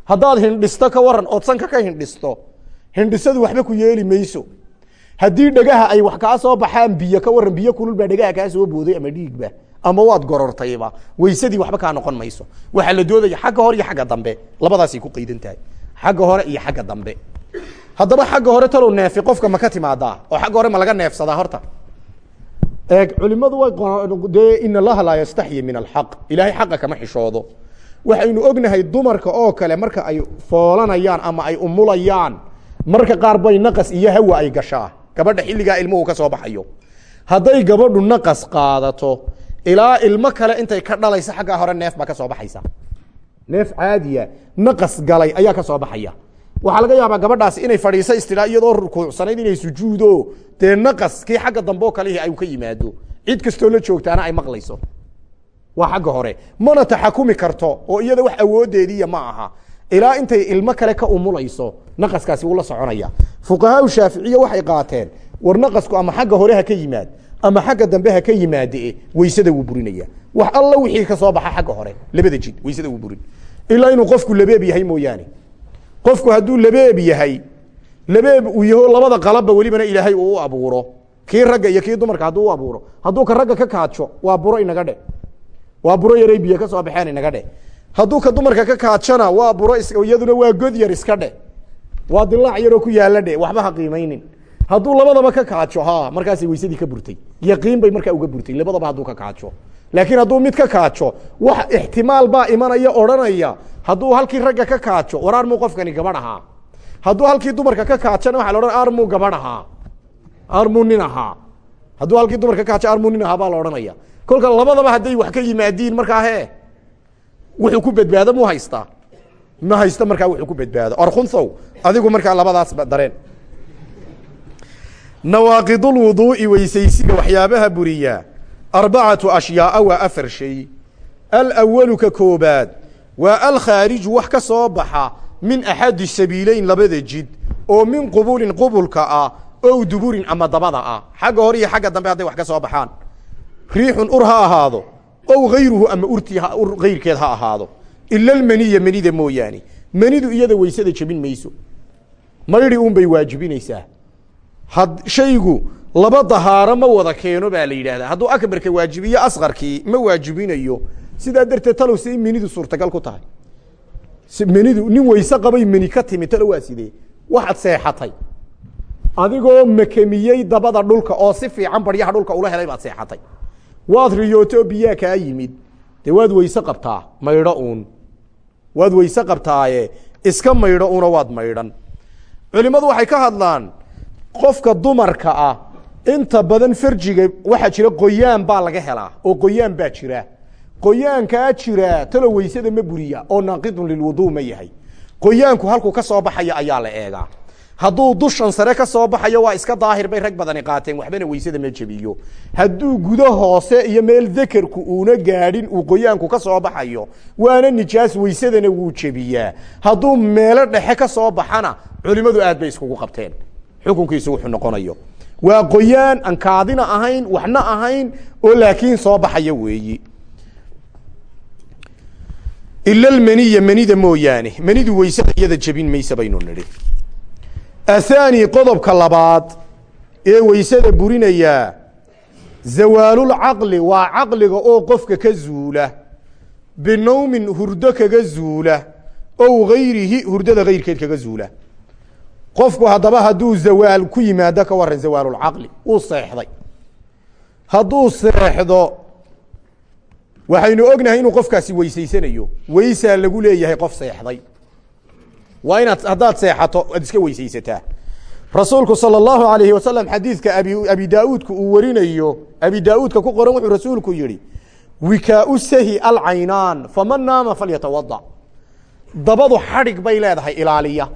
Haddaad hindhisto ka waran ood sanka ka hindhisto hindhisadu waxba ku yeeli mayso. Haddii dhegaha ay wax kaa soo baxaan biyo ka waran biyo kulul baa dhegaha kaa soo booday ama dhiigba ama waad gorortayba weysadii waxba kaa noqon mayso. Waxaa la doodaya xagga hore iyo xagga dambe labadaasay ku qaydan tahay. Xagga hore iyo xagga dambe haddaba xagga hore talow neefi qofka ma ka timaadaa oo xagga hore ma laga neefsadaa horta. Eeg culimadu way dee in allaha laa yastaxyi min alxaq ilaahay xaqa kama xishoodo. Waxaynu ognahay dumarka oo kale marka ay foolanayaan ama ay umulayaan marka qaar bay naqas iyo hawa ay gashaa. Gabadha xilligaa ilmuhu ka soo baxayo. Hadday gabadhu naqas qaadato ilaa ilmo kale intay ka dhalaysa xaggaa hore neef baa ka soo baxaysa. Neef caadiya naqas galay ayaa ka soo baxaya waxaa laga yaabaa gabadhaasi inay fadhiisa istidhaa iyadoo rukuucsanayd inay sujuudo. Dee naqas kii xagga dambe oo kalihi ay ka yimaado. Cid kastoo la joogtaana ay maqlayso. Waa xagga hore. Mana taxakumi karto oo iyada wax awoodeediiya ma aha. Ilaa intay ilmo kale ka umulayso naqaskaasi wuu la soconaya. Fuqahaa shaaficiya waxay qaateen war naqasku ama xagga hore ha ka yimaad ama xagga dambe ha ka yimaade weysada wuu burinaya. Wax alla wixii ka soo baxa xagga hore labada jid weysada wuu burin. Ilaa inuu qofku labeeb yahay mooyaane qofku hadduu labeeb yahay labeeb uu yaho labada qalabba welibana ilaahay uu abuuro. Kii ragga iyo kii dumarka hadduu abuuro. Hadduu ka ragga ka kaajo waa buro inaga dhe. Waa buro yaray biyo ka soo baxeen inaga dhe. Hadduu ka dumarka ka kaajona waa buro iyaduna waa god yar iska dhe. Waa dilaac yaroo ku yaalla dhe. Waxba ha qiimaynin. Hadduu labadaba ka kaajo ha markaasay weysadii ka burtay. Yaqiin bay markaa uga burtay. Labadaba hadduu ka kaajo laakiin hadduu mid ka kaajo wax ixtimaal baa imanaya odhanaya hadduu halkii ragga ka kaajo war armuu qofkani gabadh ahaa. Hadduu halkii dumarka ka kaajona waa la odhan armuu gabadh ahaa. Armuu nin ahaa. Hadduu halkii dumarka ka kaajo armuu nin ahaa baa la odhanaya. Kolka labadaba hadday wax ka yimaadiin markaa he wuxuu ku badbaado mu haystaa ma haysto markaa wuxuu ku badbaado. Orkunsow adigu markaa labadaas dareen. Nawaaqidulwuduu'i weysaysiga waxyaabaha buriyaa arbacatu ashyaaa waa afar shay. Alawalu ka koobaad waa alkhaariju wax ka soo baxa min axadi sabiileyn labada jid oo min qubulin qubulka ah ow duburin ama dabada ah. Xagga hore iyo xagga dambe hadday wax ka soo baxaan. Riixun ur ha ahaado ow hayruhu ama urtii ur hayrkeed ha ahaado. Ila almaniya manida mooyaane. Manidu iyada weysada jebin mayso. Maydhi un bay waajibinaysaa. Had shaygu laba dahaaro ma wada keeno baa la yidhaahdaa. Hadduu akbarka waajibiyo asqarkii ma waajibinayo sidaa darteed talow say menidu suurtagal ku tahay. Menidu nin weyse qabay meni ka timi talo waa sidee? Waxaad seexatay. Adigoo makemiyey dabada dhulka oo si fiican baryaha dhulka ula helay baad seexatay. Waad riyooto biyaa kaa yimid. Dee waad weyse qabtaa? Maydho uun. Waad weyse qabtaaye? Iska maydho una waad maydhan culimmadu waxay ka hadlaan qofka dumarka ah inta badan farjiga waxaa jira qoyaan baa laga helaa oo qoyaan baa jira qoyaankaa jira talo weysada ma buriya oo naaqidun lilwuduu ma yahay. qoyaanku halkuu ka soo baxaya ayaa la eegaa. Hadduu dushan sare ka soo baxayo waa iska daahir bay rag badani qaateen waxbana weysada ma jebiyo. Hadduu gudo hoose iyo meel dekerku uuna gaadhin uu qoyaanku ka soo baxayo waana nijaas weysadana wuu jebiyaa. Hadduu meelo dhexe ka soo baxana culimadu aad bay iskugu qabteen. Xukunkiisu wuxuu noqonayo. Waa qoyaan aan kaadina ahayn waxna ahayn oo laakiin soo baxaya weeyi ila almaniya manida mooyaane manidu weysada iyada jebin maysa baynu nidhi. Athani qodobka labaad ee weysada burinayaa zawaalulcaqli waa caqliga oo qofka ka zuula binowmin hurdo kaga zuula ow gayrihi hurdada gayrkeed kaga zuula. Qofku haddaba hadduu zawaal ku yimaado ka waran zawaalulcaqli uu seexday. Hadduu seexdo waxaynu ognahay inuu qofkaasi weysaysanayo. Weysaa lagu leeyahay qof seexday. Waa inaad haddaad seexato aad iska weysaysataa. Rasuulku salى اllahu alayhi wasalam xadiidka abi abi daauudka uu warinayo abi daauudka ku qoran wuxuu rasuulku yihi wikaau sahi alcaynaan faman naama falyatawada dabadu xadhig bay leedahay ilaaliya.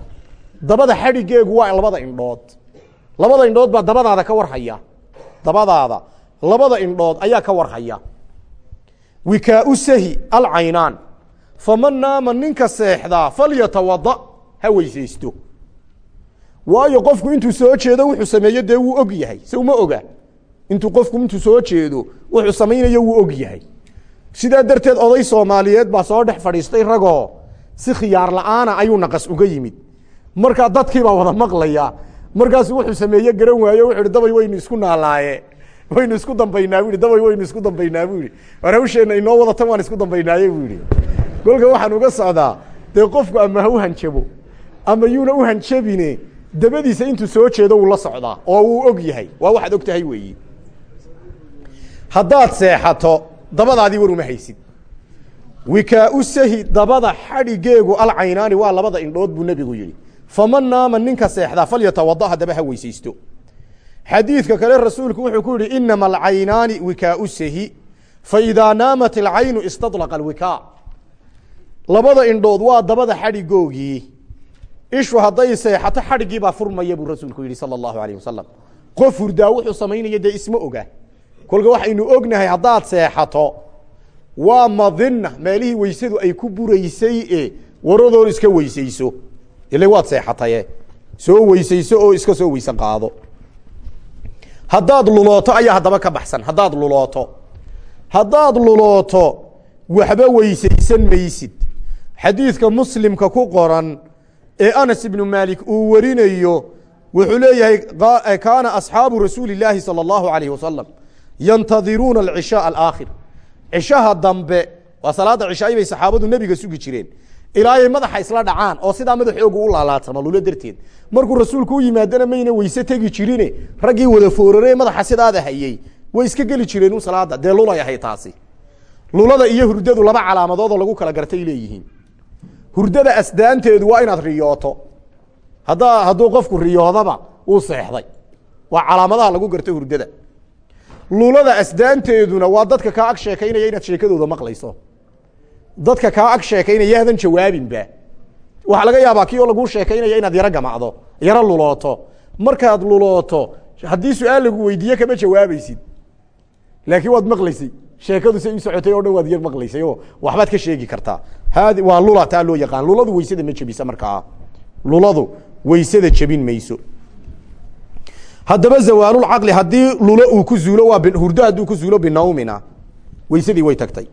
Dabada xadhigeegu waa labada indhood. Labada indhood baa dabadaada ka warhaya. Dabadaada labada indhood ayaa ka warhaya wikaau sahi alcaynaan faman naama ninka seexdaa falyatawada ha weysaysto. Waayo qofku intuu soo jeedo wuxuu sameeyo dee wuu og yahay. Se uma oga. Intuu qofku intuu soo jeedo wuxuu samaynayo wuu og yahay. Sidaa darteed oday soomaaliyeed baa soo dhex fadhiistay ragoo si khiyaar la'aana ayuu naqas uga yimid. Markaa dadkiibaa wada maqlaya markaasu wuxuu sameeye garan waaye wuxu hi dabay waynu isku naalaaye *laughs* waynu isku dambaynaa bu yihi dabay waynu isku dambaynaa bu yihi war hawsheenna inoo wadatan waan isku dambaynaaye bu yihi kolka waxaan uga socdaa dee qofku ama ha u hanjabo ama yuuna u hanjabine dabadiisa intuu soo jeedo wuu la socdaa oo wuu og yahay. Waa waxaad og tahay weeyi. Haddaad seexato dabadaadii war uma haysid. Wikaa-u sahi dabada xadhigeegu alcaynaani waa labada indhood buu nebigu yidhi. Faman naama ninka seexdaa falyatawada haddaba ha weysaysto xadiidka kale rasuulku wuxuu ku yihi inama alcaynaani wikaau sahi faidaa naamat alcaynu istadlaqa alwikaa labada indhood waa dabada xadhigoogii ishu hadday seexato xadhiggii baa furmaya buu rasuulku yihi sala allahu alayh wasalam qof hurdaa wuxuu samaynaya dee isma oga. Kolka waxaynu ognahay haddaad seexato waa madina meelihii weysadu ay ku buraysay e waradoon iska weysayso. Ile waad seexataye soo weysayso oo iska soo weyse qaado haddaad lulooto ayaa haddaba ka baxsan. Haddaad lulooto. Haddaad lulooto waxba weysaysan maysid. Xadiidka muslimka ku qoran ee anas ibnu maalik uu warinayo wuxuu leeyahay kaana asxaabu rasuuli illaahi salى اllahu alayh wasalam yantadiruuna alcishaaa alaakhir. Cishaha dambe waa salaada cishaay bay saxaabadu nebiga sugi jireen ilaayay madaxa isla dhacaan oo sidaa madaxoogu u laalaadsama lulo darteed. Markuu rasuulku u yimaadana mayna weyse tegi jirine. Raggii wada foorare madaxa sidaada hayey way iska geli jireen salaada dee lulay ahay taasi. Lulada iyo hurdadu laba calaamadoodoo lagu kala gartay leeyihiin. Hurdada asdaanteedu waa inaad riyooto. Haddaa hadduu qofku riyoodaba uu seexday. Waa calaamadaha lagu garto hurdada. Lulada asdaanteeduna waa dadka kaa ag sheekaynaya inaad sheekadooda maqlayso dadka kaa ag sheekaynaya hadan jawaabinba waxaa laga yaabaa kii laguu sheekaynaya inaad yaro gamacdo yaro lulooto. Markaad lulooto haddii su'aal lagu weydiiye kama jawaabaysid. Laakiin waad maqlaysay. Sheekadu say u socotay o dhan waad yar maqlaysay oo waxbaad ka sheegi kartaa. Haadi waa lula taa loo yaqaan. Luladu weysada ma jebisa markaa luladu weysada jebin mayso. Haddaba zawaalulcaqli haddii lulo uu ku zuulo waa hurdo hadduu ku zuulo binawmina. Weysadii way tagtay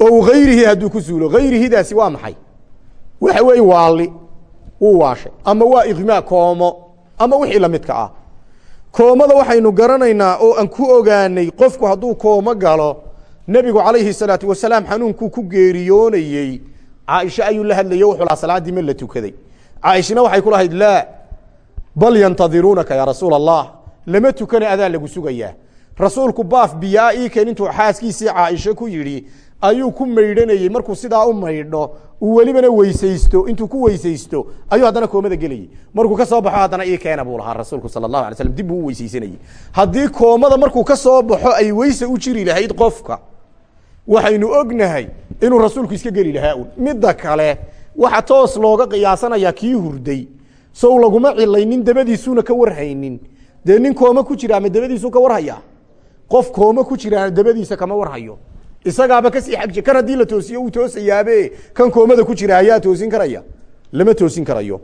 o hayrihi hadduu ku zuulo hayrihidaasi waa maxay? Waxa weeye waali wuu waashay ama waa iqmaa koomo ama wixii lamidka ah. Koomada waxaynu garanaynaa oo aan ku ogaanay qofku hadduu koomo galo nebigu calayhi salaatu wasalaam xanuunkuu ku geeriyoonayey. Caaisha ayuu la hadlayey wuxuu lahaa salaaddii ma la tukaday. Caaishana waxay ku lahayd laa bal yantadiruunaka yaa rasuul allah lama tukana adaa lagu sugayaa. Rasuulku baaf biyaa ii keen intuu xaaskiisii caaisho ku yidhi ayuu ku maydhanayey markuu sidaa u maydho uu welibana weysaysto intuu ku weysaysto ayuu haddana koomada gelayey markuu ka soo baxo haddana ii keena buu lahaa rasuulku sala allahu alay slam dib buu u weysaysanayey haddii koomada markuu ka soo baxo ay weyse u jiri lahayd qofka waxaynu ognahay inuu rasuulku iska geli lahaa un midda kale waxa toos looga qiyaasanayaa kii hurday. Sow laguma cilaynin dabadiisuuna ka warhaynin. Dee nin kooma ku jira ama dabadiisuu ka warhaya qof kooma ku jiraana dabadiisa kama warhayo isagaaba ka sii xagji kan haddii la toosiyo uu toosayaabe kan koomada ku jira ayaa toosin karaya lama toosin karayo.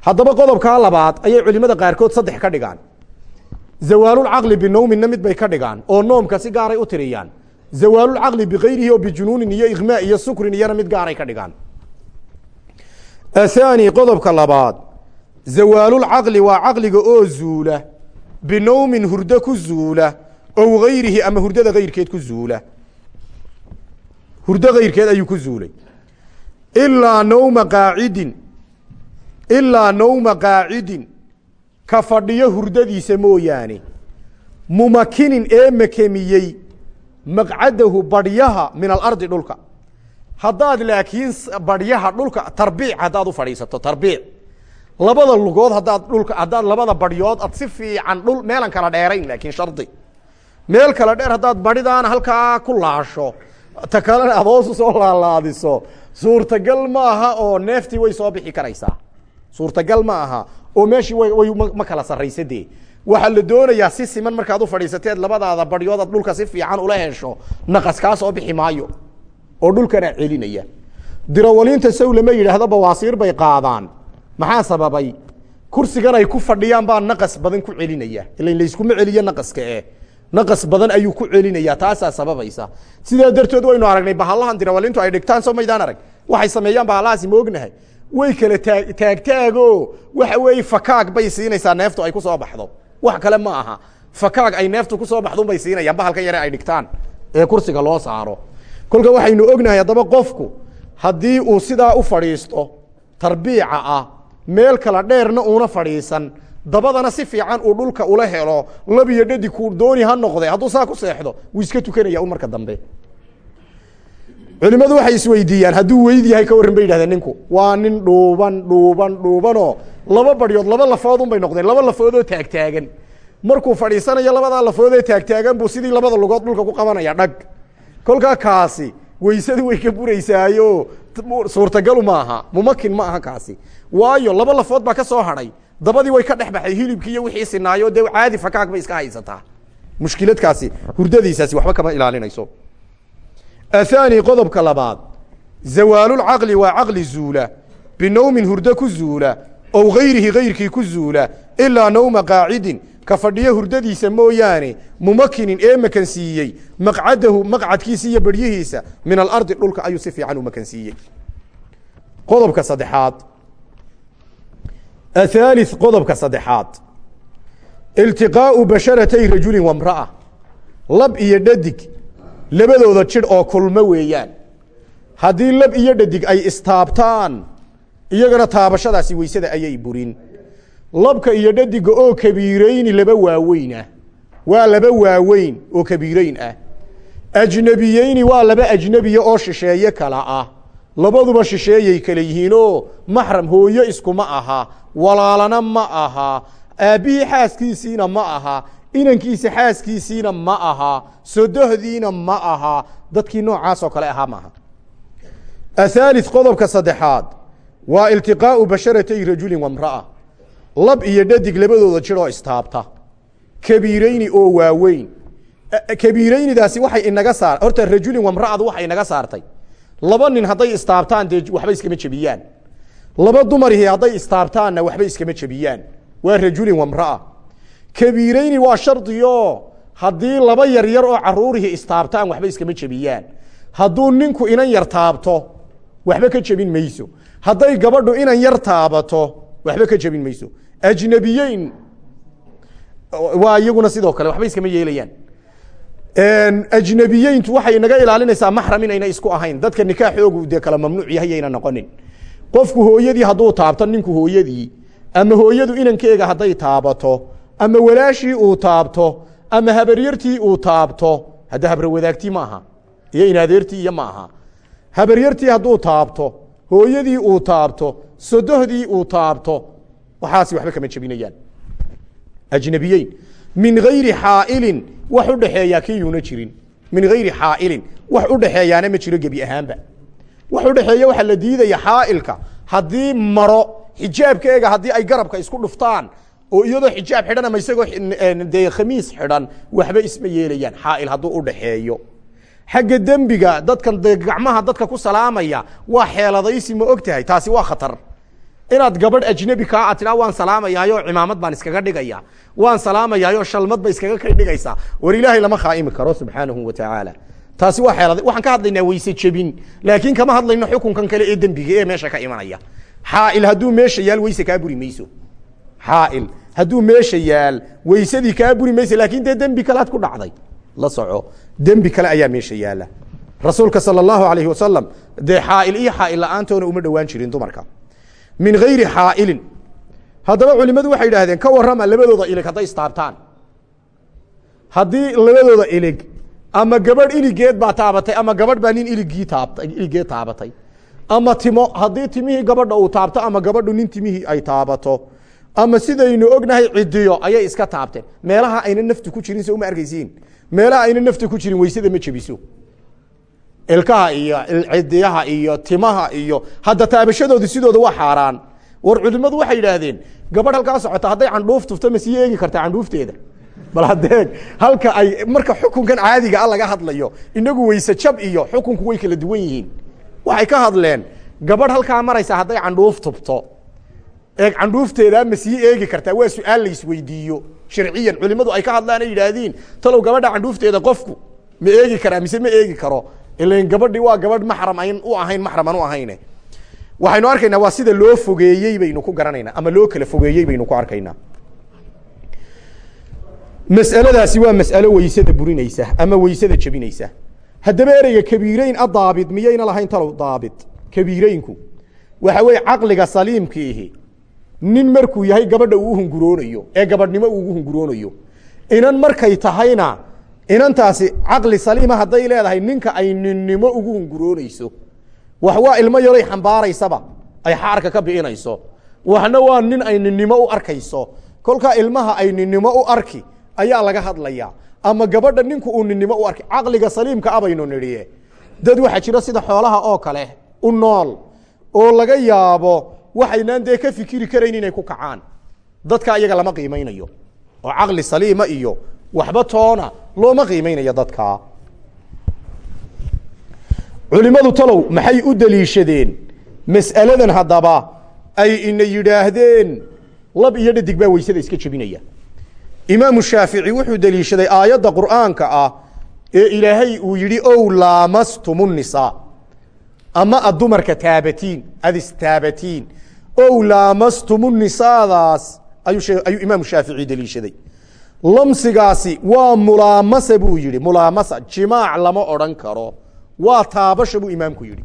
Haddaba qodobkaa labaad ayay culimada qaarkood saddex ka dhigaan. Zawaalulcaqli binawminna mid bay ka dhigaan oo noomka si gaaray u tiriyaan. Zawaalulcaqli bikayrihi oo bijunuunin iyo iqmaa iyo sukrin iyana mid gaaray ka dhigaan. Athani qodobka labaad. Zawaalulcaqli waa caqliga oo zuula binawmin hurdo ku zuula ow gayrihi ama hurdada kayrkeed ku zuula hurdo kayrkeed ayuu ku zuulay. Ilaa nawma qaacidin ilaa nawma qaacidin ka fadhiyo hurdadiisa mooyaane. Mumakinin ee makemiyey maqcadahu badhyaha min alardi dhulka. Haddaad laakiin badhyaha dhulka tarbiic haddaad u fadhiisato tarbiic. Labada lugood haddaad dhulka haddaad labada badhyood ad si fiican dhul meelan kala dheerayn laakiin shardi. Meel kala dheer haddaad badhidaana halkaa ku laasho ta kalena aad hoos u soo laalaadiso. Suurtagal ma aha oo neeftii way soo bixi karaysaa. Suurtagal ma aha oo meeshii way ma kala sarraysa dee waxaa la doonayaa si siman markaad u fadhiisateed labadaada badhyood aad dhulka si fiican ula hesho naqas kaa soo bixi maayo. Oo dhulkana celinaya. Dirawaliinta saw lama yidhaahdo bawaasiir bay qaadaan. Maxaa sababay? Kursigan ay ku fadhiyaan baa naqas badan ku celinaya. Ilan layskuma celiyo naqaska eh naqas badan ayuu ku celinaya taasaa sababaysa. Sidaa darteed waynu aragnay bahallahan dirawaliintu ay dhigtaan soo maydaan arag. Waxay sameeyaan bahallahaasi ma ognahay. Way kala taa taagtaago waxa weeye fakaag bay siinaysaa neeftu ay ku soo baxdo. Wax kale ma aha. Fakaag ay neeftu ku soo baxdun bay siinayaan bahalkan yare ay dhigtaan ee kursiga loo saaro. Kolka waxaynu ognahay haddaba qofku haddii uu sidaa u fadhiisto tarbiica ah meel kala dheerna uuna fadhiisan dabadana si fiican uu dhulka ula helo labiyo dhadi kuu dooni ha noqde hadduu saa ku seexdo wuu iska tukanaya marka dambe. Culimmadu waxay isweydiiyaan hadduu weyd yahay ka warran bay yidhahdeen ninku. Waa nin dhuuban dhuuban dhuubanoo laba badhyood laba lafood un bay noqdeen laba lafoodoo taagtaagan markuu fadhiisanayo labadaa lafoodee taagtaagan buu sidii labada lugood dhulka ku qabanaya dhag. Kolkaa kaasi weysadu way ka buraysaayo suurtagalu maaha mumakin ma aha kaasi. Waayo laba lafood baa ka soo hadhay dabadii way ka dhex baxday hilibkii iyo wixii sinaayo dee caadi fakaag bay iska haysataa. Mushkiladkaasi hurdadiisaasi waxba kama ilaalinayso. Athani qodobka labaad zawaalulcaqli waa caqli zuula. Binowmin hurdo ku zuula ow gayrihi gayrkii ku zuula ilaa nawma qaacidin. Ka fadhiyo hurdadiisa mooyaane mumakinin ee makansiiyey maqcadahu maqcadkiisa iyo beryihiisa min alardi dhulka ayuu si fiican u makansiiyey qodobka saddexaad athaalith qodobka saddexaad iltiqaau basharatay rajulin wamra'a lab iyo dhadig labadooda jidh oo kulmo weeyaan haddii lab iyo dhadig ay istaabtaan iyagana taabashadaasi weysada ayay burin labka iyo dhadiga oo kabiirayni laba waaweyn ah waa laba waaweyn oo kabiirayn ah ajnebiyeyni waa laba ajnebiya oo shisheeye kala ah labaduba shisheeyay kale yihiinoo maxram hooyo iskuma aha walaalana ma aha aabbihii xaaskiisiina ma aha inankiisa xaaskiisiina ma aha sodohdiina ma aha dadkii noocaasoo kale ahaa maaha athaalith qodobka saddexaad waa iltiqaau basharatay rajulin wamra'a lab iyo dhadig labadooda jir oo istaabta. Kabiirayni oo waaweyn. Kabiiraynidaasi waxay inaga saar horta rajulin wamra'adu waxay inaga saartay laba nin hadday istaabtaan dee waxba iskama jebiyaan. Laba dumarihi hadday istaabtaanna waxba iskama jebiyaan. Waa rajulin wamra'a kabiirayni waa shardiyo haddii laba yaryar oo caruurihi istaabtaan waxba iskama jebiyaan. Hadduu ninku inan yar taabto waxba ka jebin mayso. Hadday gabadhu inan yar taabato waxba ka jebin mayso. Ajnebiyeyn waa iyaguna sidoo kale waxba iskama yeelayaan ajnebiyeyntu waxay naga ilaalinaysaa maxram inayna isku ahayn. Dadka nikaaxoogu dee kala mamnuuc yahay yayna noqonin. Qofku hooyadii hadduu taabto ninku hooyadii ama hooyadu inankeega hadday taabato ama walaashii uu taabto ama habaryartii uu taabto hadda habrawadaagtii ma aha iyo inadeertii iyo ma aha. Habaryartii hadduu taabto hooyadii uu taabto sodohdii uu taabto waxaasi waxba kama jebinayaan ajnebiyeyn min gayri xaailin wax u dhexeeyaa ki yuuna jirin. Min gayri xaailin wax u dhexeeyaana ma jiro gebi ahaanba. Wax u dhexeeya waxaa la diidaya xaailka haddii maro xijaabkeega haddii ay garabka isku dhuftaan oo iyadoo xijaab xidhan ama isagoo dee khamiis xidhan waxba isma yeelayaan xaail hadduu u dhaxeeyo. Xagga dembiga dadkan gacmaha dadka ku salaamaya waa xeeladaysi ma og tahay taasi waa khatar inaad gabadh ajnebi kaa a tidhaa waan salaamayaayo cimaamad baan iskaga dhigaya. Waan salaamayaayo shalmad ba iskaga dhigaysaa. War ilaahay lama khaaimi karo subxaanahu wa tacaala taasi waa xeelad waxaan ka hadlaynaa weyse jebin. Laakiin kama hadlayno xukunkan kale ee dembiga ee meesha ka imanaya. Xaail hadduu meesha yaal weyse kaa buri mayso. Xaail hadduu meesha yaal weysadii kaa buri mayso laakiin dee dembi kalead ku dhacday. La soco. Dembi kale ayaa meesha yaalla. Rasuulka sal اlahu alayhi wasalam dee xaail iyo xaail la'aantoona uma dhowaan jirin dumarka min gayri xaailin. Haddaba culimadu waxay idhaahdeen ka warrama labadooda ilig hadday istaabtaan. Haddii labadooda ilig ama gabadh iligeed baa taabatay ama gabadh baa nin iligii taabtay iligeed taabatay. Ama timo haddii timihii gabadha uu taabto ama gabadhu nin timihii ay taabato. Ama sidaynu ognahay cidiyo ayay iska taabteen. Meelaha ayna naftu ku jirin so uma arkaysiin meelaha ayna nafta ku jirin weysada ma jebiso ilkaha iyo cidiyaha iyo timaha iyo hadda taabashadoodu sidooda waa xaaraan. War culimadu waxay yidhaahdeen gabadh halkaa socota hadday candhuuf tufto ma sii eegi kartaa candhuufteeda. Bal hadeeg halka ay marka xukunkan caadiga a laga hadlayo inagu weyse jab iyo xukunku way kala duwan yihiin. Waxay ka hadleen gabadh halkaa maraysa hadday candhuuf tubto eeg candhuufteedaa ma sii eegi kartaa waa su'aal laisweydiiyo sharciyan culimadu ay ka hadlaan ay yidhaahdiin talow gabadha candhuufteeda qofku ma eegi karaa mise ma eegi karo ilan gabadhii waa gabadh maxram ayn u ahayn maxram aan u ahayne. Waxaynu arkaynaa waa sida loo fogeeyey baynu ku garanaynaa ama loo kala fogeeyey baynu ku arkaynaa. Mas'aladaasi waa mas'alo weysada burinaysa ama weysada jebinaysa. Haddaba ereyga kabiireyn a miyayna lahayn talow daabit? Kabiireynku waxa weeye caqliga saliimkiihi nin markuu yahay gabadha uu uhunguroonayo ee gabadhnimo uu ugu hunguroonayo. Inan markay tahayna inantaasi caqli saliima hadday leedahay ninka ay ninnimo ugu hunguroonayso wax waa ilmo yaroy xambaaraysaba ay xaarka ka bi'inayso waxna waa nin ay ninnimo u arkayso. Kolkaa ilmaha ay ninnimo u arki ayaa laga hadlayaa ama gabadha ninku uu ninnimo u arki caqliga saliimka abaynu nidhiye dad waxaa jira sida xoolaha oo kale u nool oo laga yaabo waxaynaan dee ka fikiri karayn inay ku kacaan. Dadka iyaga lama qiimaynayo oo caqli saliima iyo waxba toona looma qiimaynayo dadkaa culimadu talow maxay u deliishadeen? Mas'aladan haddaba ay ina yidhaahdeen. Lab iyo dhadig baa weysada iska jebinaya. Imaamu shaafici wuxuu deliishaday aayadda qur'aanka ah ee ilaahay uu yidhi ow laamastumu nisaa ama ad dumarka taabatiin ad istaabatiin ow laamastumu nisaadaas ayuu ayuu imaamu shaafici deliishaday lamsigaasi waa mulaamasa buu yidhi. Mulaamasa jimaac lama odhan karo. Waa taabasha buu imaamku yidhi.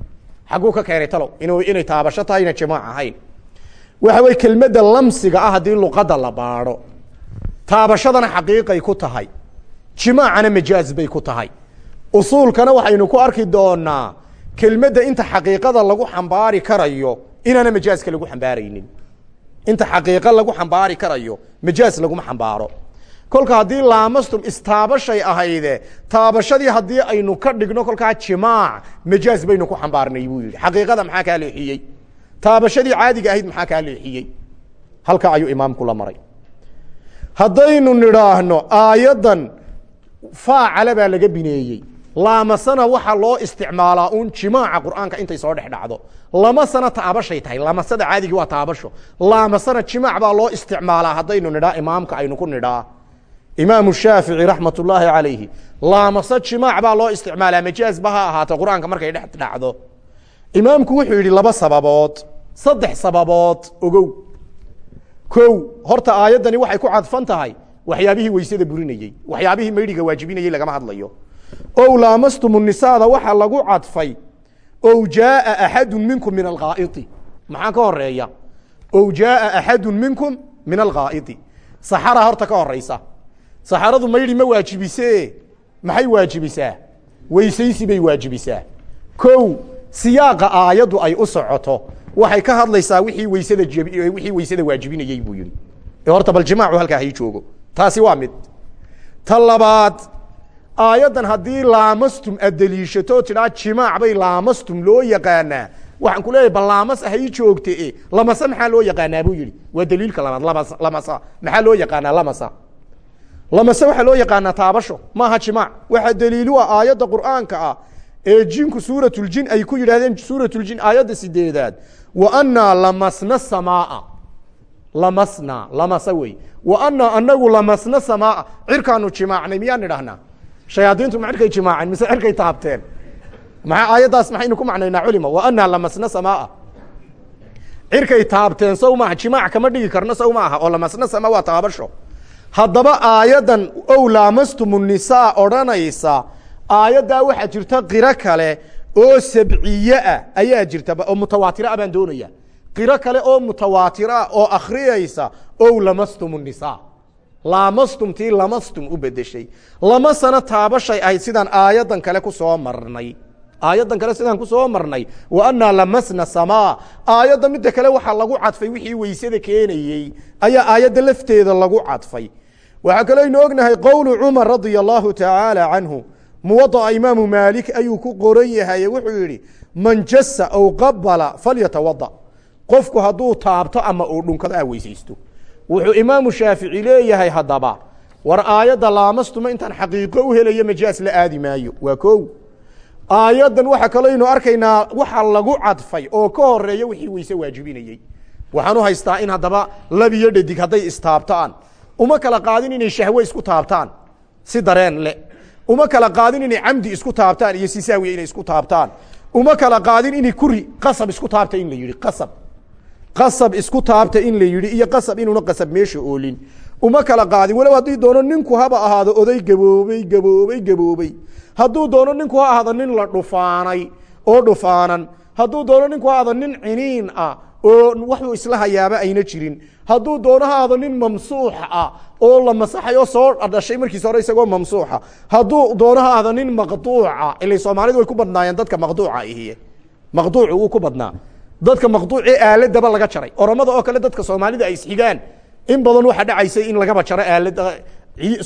Xagguu ka keenay talow inay taabasho tahayna jimaac ahayn. Waxa weye kelmadda lamsiga ah haddii luqadda la baadho taabashadana xaqiiqay ku tahay. Jimaacana majaaz bay ku tahay. Usuulkana waxaynu ku arki doonaa kelmadda inta xaqiiqada lagu xambaari karayo inaana majaaska lagu xambaaraynin. Inta xaqiiqa lagu xambaari karayo majaaz laguma xambaaro kolka haddii laamastum istaabashay ahayde taabashadii haddii aynu ka dhigno kolkaa jimaac majaaz baynu ku xambaarnay buu yihi xaqiiqada maxaa kaa leexiyey? Taabashadii caadiga ahayd maxaa kaa leexiyey? Halkaa ayuu imaamku la maray. Haddaynu nidhaahno aayaddan faacala baa laga bineeyey. Laamasana waxaa loo isticmaalaa uun jimaaca qur'aanka intay soo dhex dhacdo. Lamasana taabashay tahay lamasada caadigii waa taabasho. Laamasana jimaac baa loo isticmaalaa haddaynu nidhaa imaamka aynu ku nidhaa imaamu shaafici raxmat ullaahi calayhi laamase jimaac baa loo isticmaalaa majaazba ha ahaato qur'aanka markay dhex dhacdo. Imaamku wuxuu yidhi laba sababood saddex sababood ogow. Kow horta aayaddani waxay ku cadfan tahay waxyaabihii weysada burinayey waxyaabihii maydhiga waajibinayey lagama hadlayo. Ow laamastumu nisaada waxaa lagu cadfay ow jaaa axadu minkum min alghaa'iti. Maxaa ka horreeya ow jaaa axadu minkum min alghaa'iti. Saxara horta ka horeysa saxaradu maydhi ma waajibise? Maxay waajibisaa weysaysi bay waajibisaa kow siyaaqa aayaddu ay u socoto. Waxay ka hadlaysaa wixii weysada wixii weysada waajibinayey buu yihi ee horta bal halkaa hay joogo. Taasi waa mid. Ta labaad aayaddan haddii laamastum aad tidhaa jimaac bay laamastum loo yaqaanaa. Waxaan ku leeyahay bal hay joogte e lamase maxaa loo yaqaanaa buu yihi waa daliilka labaad lamas lamasa maxaa loo yaqaanaa lamasa lamase waxaa loo yaqaanaa taabasho. Maaha jimaac waxaa daliilu ah aayadda qur'aanka ah ee jinku suuratuljin ay ku yidhahdeen suuratuljin aayadda sideedaad. Wa annaa lamasna samaaa. Lamasna lamasa wey. Wa annaa anagu lamasna samaaa. Cirkaanu jimaacnay miyaan idhahnaa shayaadiintu ma cirkay jimaaceen mise cirkay taabteen? Maxaa aayaddaas maxaynu ku macnaynaa culima? Wa annaa lamasna samaaa. Cirkay taabteen sow maaha jimaac kama dhigi karno sow ma aha oo lamasna sama waa taabasho haddaba aayaddan ow laamastumu nisaa odhanaysa aayaddaa waxaa jirta qiro kale oo sabciye ah ayaa jirta oo mutawaatira ah baan doonaya qiro kale oo mutawaatira ah oo akhriyaysa ow lamastum nisaa. Laamastum tii lamastum u bedeshay lamasana taabashay ahayd sidaan aayaddan kale ku soo marnay. Aayaddan kale sidaan ku soo marnay. Wa annaa lamasna samaa. Aayadda midda kale waxaa lagu cadfay wixii weysada keenayey. Ayaa aayadda lafteeda lagu cadfay waxaa kaloo aynu ognahay qowlu cumar radia tacaala canhu muwadaa imaamu maalik ayuu ku qoran yahay wuxuu yidhi man jasa aw qabala falyatawada qofku hadduu taabto ama uu dhunkado a weysaysto. Wuxuu imaamu shaafici leeyahay haddaba war aayadda laamastuma intaan xaqiiqo u helayo majaas la aadi maayo. Waa kow aayaddan waxaa kalooynu arkaynaa waxa lagu cadfay oo ka horreeya wixii weyse waajibinayey waxaan haystaa in haddaba labiyo dhadig hadday istaabtaan uma kala qaadin inay shahwe isku taabtaan. Si dareen le. Uma kala qaadin inay camdi isku taabtaan iyo si saawiya inay isku taabtaan. Uma kala qaadin inay kuri qasab isku taabta in la yidhi qasab. Qasab isku taabta in la yidhi iyo qasab inuuna qasab meesha oolin. Uma kala qaadin walow haddii doono ninku haba ahaado oday gaboobey gaboobey gaboobey hadduu doono ninku ha ahaado nin la dhufaanay oo dhufaanan. Hadduu doono ninku ha ahaado nin ciniin ah oo waxuu isla hayaaba ayna jirin. Hadduu doono ha ahaado nin mamsuux ah oo la masaxay oo soo dhashay markiisa hore isagoo mamsuuxa. Hadduu doono nin maqduuca ila soomaalidu way ku badnaayeen dadka maqduuca ihiye. Maqduucu wuu ku badnaa. Dadka maqduucee aaladaba laga jaray. Oromada oo kale dadka soomaalida ay isxigaan. In badan waxaa dhacaysay in lagaba jaro aalada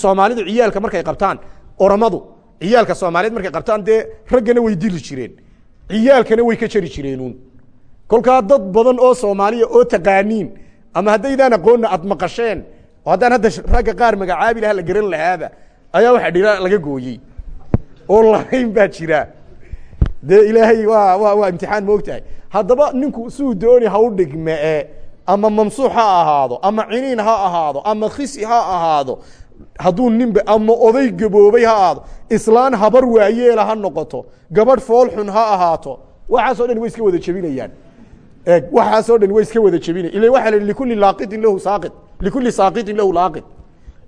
soomaalidu ciyaalka markay qabtaan. Oromadu ciyaalka soomaaliyeed markay qabtaan dee raggana way dili jireen. Ciyaalkana way ka jari jireenuun kolkaa dad badan oo soomaaliya oo taqaaniin ama haddaydaan aqoonna aad maqasheen oo haddaan hadda ragga qaar magacaabi lahaa la garan lahaaba ayaa waxa dhira laga gooyey. Oo lahayn baa jira. Dee ilaahay waa wa waa imtixaan moogtahay haddaba ninku suu dooni ha u dhigmee ama mamsuux ha ahaado ama ciniin ha ahaado ama khisi ha ahaado hadduu ninba ama oday gaboobay ha ahaado islaan habar waayeela ha noqoto gabadh foolxun ha ahaato waxaasoo dhan way iska wada jebinayaan eeg waxaasoo dhan way iska wada jebinaya ila waxa la yihi likulli laaqitin lahu saaqid likulli saaqitin lahu laaqid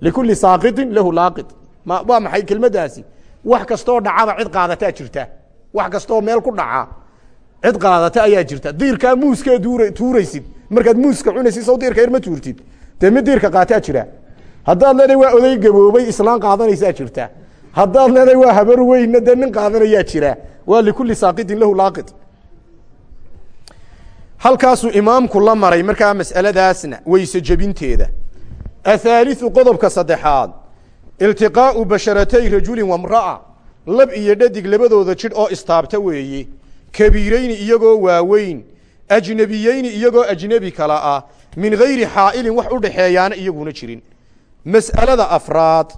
likulli saaqitin lahu laaqid ma waa maxay kelmaddaasi wax kastoo dhacaba cid qaadataa jirta wax kastoo meel ku dhaca cid qaadata ayaa jirta. Diirkaa muuskee duura tuuraysid. Markaad muuska cunaysid saw diirka yar tuurtid. Dee diirka qaataa jira haddaad leedahay waa oday gaboobay islaan qaadanaysaa jirta haddaad leedahay waa habar weynna dee nin jira waa likulli saaqidin lahu laaqid halkaasuu imaamku la maray markaa mas'aladaasna weyse jebinteeda. Athaaliثu qodobka saddexaad iltiqaau basharatay rajulin wamra'a lab iyo dhadig labadooda jidh oo istaabta weeye kabiirayni iyagoo waaweyn ajnebiyeyni iyagoo ajnebi kala ah min gayri xaa'ilin wax u dhaxeeyaana iyaguna jirin. Mas'alada afraad.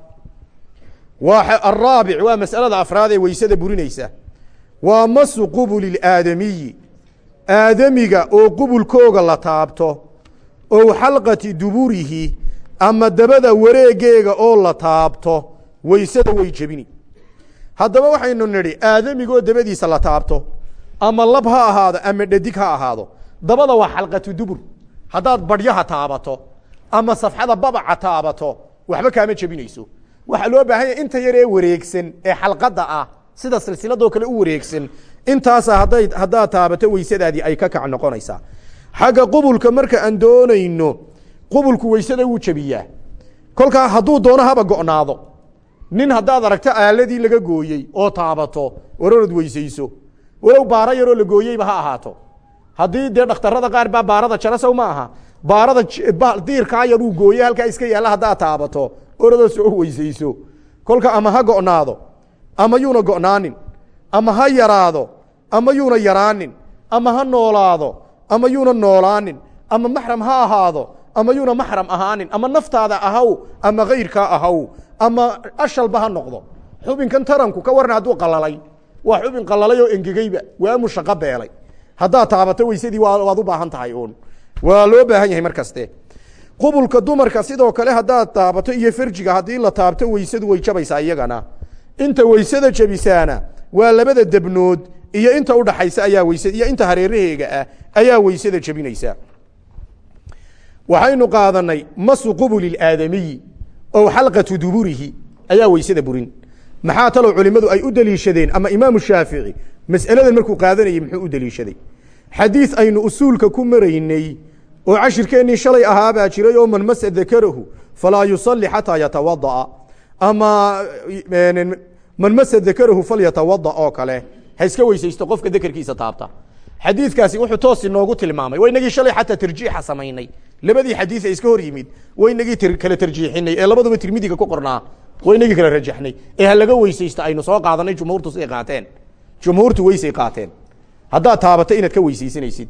Waa araabic waa mas'alada afraad ee weysada burinaysa. Waa masu qubuli aadamiyi aadamiga oo qubulkooga la taabto ow xalqati duburihi ama dabada wareegeega oo la taabto weysada way jebini. Haddaba waxaynu nidhi aadamigoo dabadiisa la taabto ama lab ha ahaado ama dhadig ha ahaado dabada waa xalqatu dubur. Haddaad badhyaha taabato ama safxada babaca taabato waxba kaama jebinayso. Waxaa loo baahan yahay inta yar ee wareegsan ee xalqadda ah sida silsiladoo kale u wareegsan intaasa hadday haddaad taabato weysadaadii ay ka kac noqonaysaa. Xagga qubulka marka aan doonayno qubulku weysada wuu jebiyaa. Kolkaa hadduu doono haba go'naado. Nin haddaad aragto aaladii laga gooyey oo taabato warorod weysayso walow baaro yaroo la gooyeyba ha ahaato. Haddii dee dhakhtarada qaar baa baarada jara sow ma aha. Baarada diirkaa yaruu gooye halkaa iska yaalla haddaad taabato orodoo soo weysayso. Kolka ama ha go'naado ama yuuna go'naanin ama ha yaraado ama yuuna yaraanin. Ama ha noolaado. Ama yuuna noolaanin. Ama maxram ha ahaado. Ama yuuna maxram ahaanin. Ama naftaada ahaw. Ama kayrkaa ahaw. Ama ashalba ha noqdo. Xubinkan taranku ka waran hadduu qalalay. Waa xubin qalalay oo engegeyba waamu shaqo beelay. Haddaad taabato weysadii waad u baahan tahay uun. Waa loo baahan yahay mar kaste qubulka dumarka sidoo kale haddaad taabato iyo farjiga haddii la taabto weysadu way jabaysaa iyagana. Inta weysada jebisaana waa labada debnood iyo inta udhaxaysa ayaa weysa iyo inta hareeraheega ah ayaa weysada jebinaysa waxaynu qaadanay masu qubuli aadamiyi ow xalqatu duburihi ayaa weysada burin. Maxaa talow culimmadu ay u deliishadeen ama imaamu shaafici mas'aladan markuu qaadanayey muxuu u deliishaday xadiis aynu usuulka ku maraynay oo cashirkeennii shalay ahaabaa jiray oo man masa dakarahu falaa yusalli xataa yatawada'a ama man masa dakarahu falyatawada oo kale ha iska weysaysto qofka dekerkiisa taabta. Xadiidkaasi wuxuu toos inoogu tilmaamay wa inagii shalay xataa tarjiixa samaynay. Labadii xadiis ee iska hor yimid wa inagii kala tarjiixinay. Ee labaduba tirmidiga ku qornaa wa inagii kala rajaxnay. Ee ha laga aynu soo qaadanay jumhuurtu siday qaateen. Jumhuurtu weysay qaateen. Haddaad taabato inaad ka weysaysanaysid.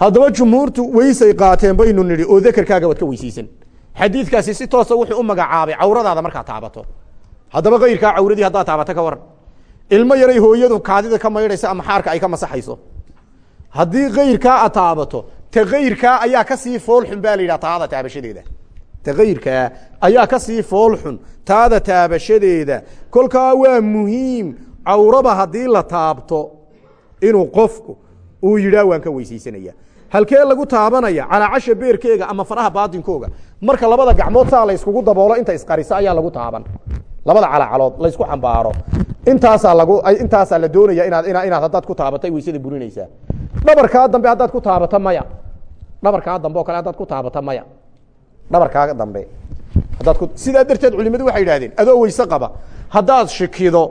Haddaba jumhuurtu weysay qaateen baynu nidhi oo dekerkaaga waad ka weysaysan. Xadiidkaasi si toosa wuxuu u magacaabay cawradaada markaad taabato. Haddaba kayrkaa cawradii haddaad taabato ka waran ilmo yaray hooyadu kaadida ka maydhaysa ama xaarka ay ka masaxayso. Haddii kayrkaa aad taabato ta kayrkaa ayaa ka sii foolxun baa la yidhaha taada taabashadeeda. Ta kayrkaa ayaa ka sii foolxun taada taabashadeeda. Kolkaa waa muhiim cawraba haddii la taabto inuu qofku uu yidhaa waan ka weysaysanaya. Halkee lagu taabanaya calaacasha beerkeega ama faraha baatinkooga marka labada gacmood saa la yskugu daboolo inta isqarisa ayaa lagu taaban labada calacalood laysku xambaaro. Intaasaa lagu intaasaa la doonaya inaad inaad haddaad ku taabatay weysada burinaysaa. Dhabarkaa dambe haddaad ku taabato maya. Dhabarkaa dambe oo kale haddaad ku taabato maya. Dhabarkaa dambe. Haddaad sidaa darteed culimadu waxay idhahdeen adoo weyse qaba. Haddaad shikido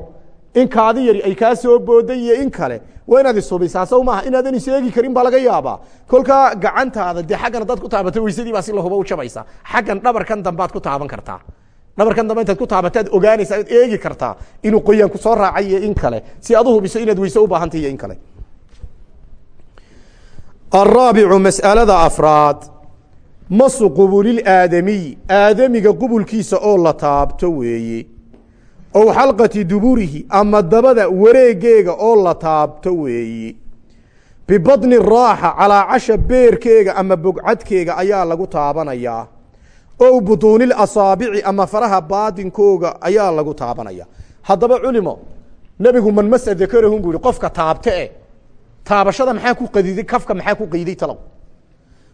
in kaadi yari ay kaa soo booday iyo in kale waa inaad isubisaa sow maaha inaadan iseegi karin baa laga yaabaa. Kolkaa gacantaada dee xaggan haddaad ku taabato weysadii baa si lahuba u jabaysa xaggan dhabarkan dambaad ku taaban kartaa dhabarkan dambe intaad ku taabataad ogaanaysaa ad eegi kartaa inuu qoyaan ku soo raacay iyo in kale. Si aad uhubiso inaad weyse u baahantay iyo in kale. Araabicu mas'alada afraad. Masu qubulil'aadamiy aadamiga qubulkiisa oo la taabto weeye ow xalqati duburihi ama dabada wareegeega oo la taabto weeye bibadni raaxa calaacasha beerkeega ama bogcadkeega ayaa lagu taabanayaa ow butuunil asaabici ama faraha baadinkooga ayaa lagu taabanaya. Haddaba culimo nebigu man masa dakarahum buu yihi qofka taabte e taabashada maxaa ku qadiday kafka maxaa ku qayday talow?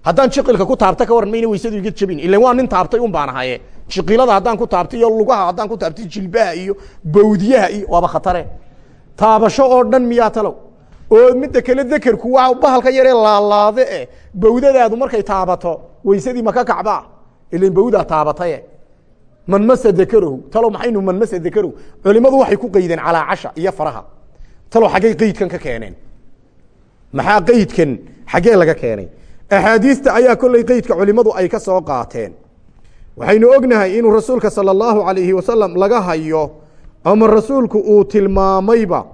Haddaan jiqilka ku taabta ka waran mayna weysadu iga jabin. Ilan waa nin taabtay un baan ahaye jiqilada haddaan ku taabtay iyo lugaha haddaan ku taabtay jilbaha iyo bawdiyaha iyo waaba khatare taabasho oo dhan miyaa talow? Oo midda kale dekerku waa bahalka yaree laalaade eh. Bawdadaadu markay taabato weysadii maka kacbaa ilan bawdaa taabataye. Man masa dakarahu talow maxaynu man masa dakarahu culimadu waxay ku qaydeen calaa casha iyo faraha. Talow xaggay qeydkan ka keeneen. Maxaa qeydkan xaggee laga keenay? Axaadiista ayaa kolley qeydka culimadu ay ka soo qaateen. Waxaynu ognahay inuu rasuulka salى اllahu alayhi wasalam laga hayo ama rasuulku uu tilmaamayba.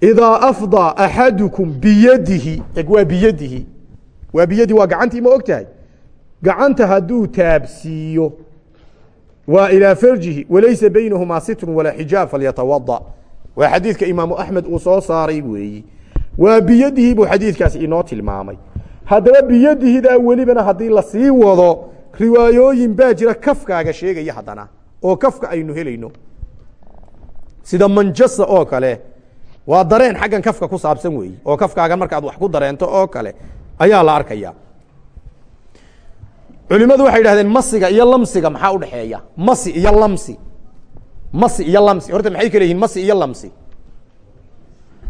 Idaa afdaa axadukum biyadihi eg biyadihi. Waa biyadihi waa gacantii ma og gacanta hadduu taabsiiyo waa ilaa farjihi walaysa baynahumaa sitrun walaa xijaab falyatawada waa xadiidka imaamu axmed uu soo saaray weeyi. Waa biyadihi buu xadiidkaasi inoo tilmaamay. Haddaba biyadihidaa welibana haddii la sii wado riwaayooyin baa jira kafkaaga sheegaya haddana oo kafka aynu helayno. Sida manjasa oo kale waa dareen xaggan kafka ku saabsan weeye oo kafkaaga markaad wax ku dareento oo kale ayaa la arkaya culimadu waxay idhahdeen masiga iyo lamsiga maxaa udhexeeya masi iyo lamsi. Masi iyo lamsi. Horta maxay kale yihiin masi iyo lamsi?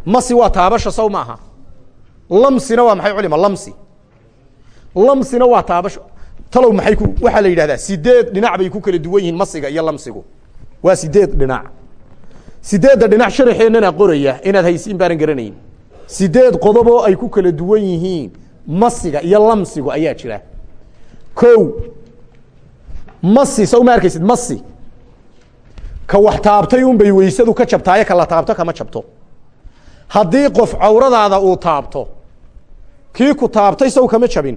Masi waa taabasha saw maaha lamsina waa maxay culima? Lamsi. Lamsina waa taabasho talow maxay ku waxaa la yidhahdaa sideed dhinac bay ku kala duwan yihiin masiga iyo lamsigu. Waa sideed dhinac. Sideedda dhinac sharaxeennana qoraya inaad haysiin baanan garanayn. Sideed qodob oo ay ku kala duwan yihiin. Masiga iyo lamsigu ayaa jira ko masi saw ma arkaysid? Masi ka wax taabtay un bay weysadu ka jabtaayo kala taabto kama jabto. Haddii qof cawradaada uu taabto kii ku taabtay saw kama jabin.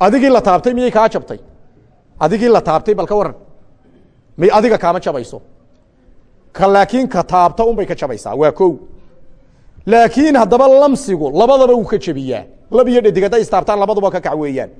Adigii la taabtay miyay kaa jabtay? Adigii la taabtay bal ka waran may adiga kaama jabayso? Ka laakiin ka taabta un bay ka jabaysaa waa ko laakiin haddaba lamsigu labadaba uu ka jebiyaa lab iyo dhadig hadday istaabtaan labaduba ka kac weeyaan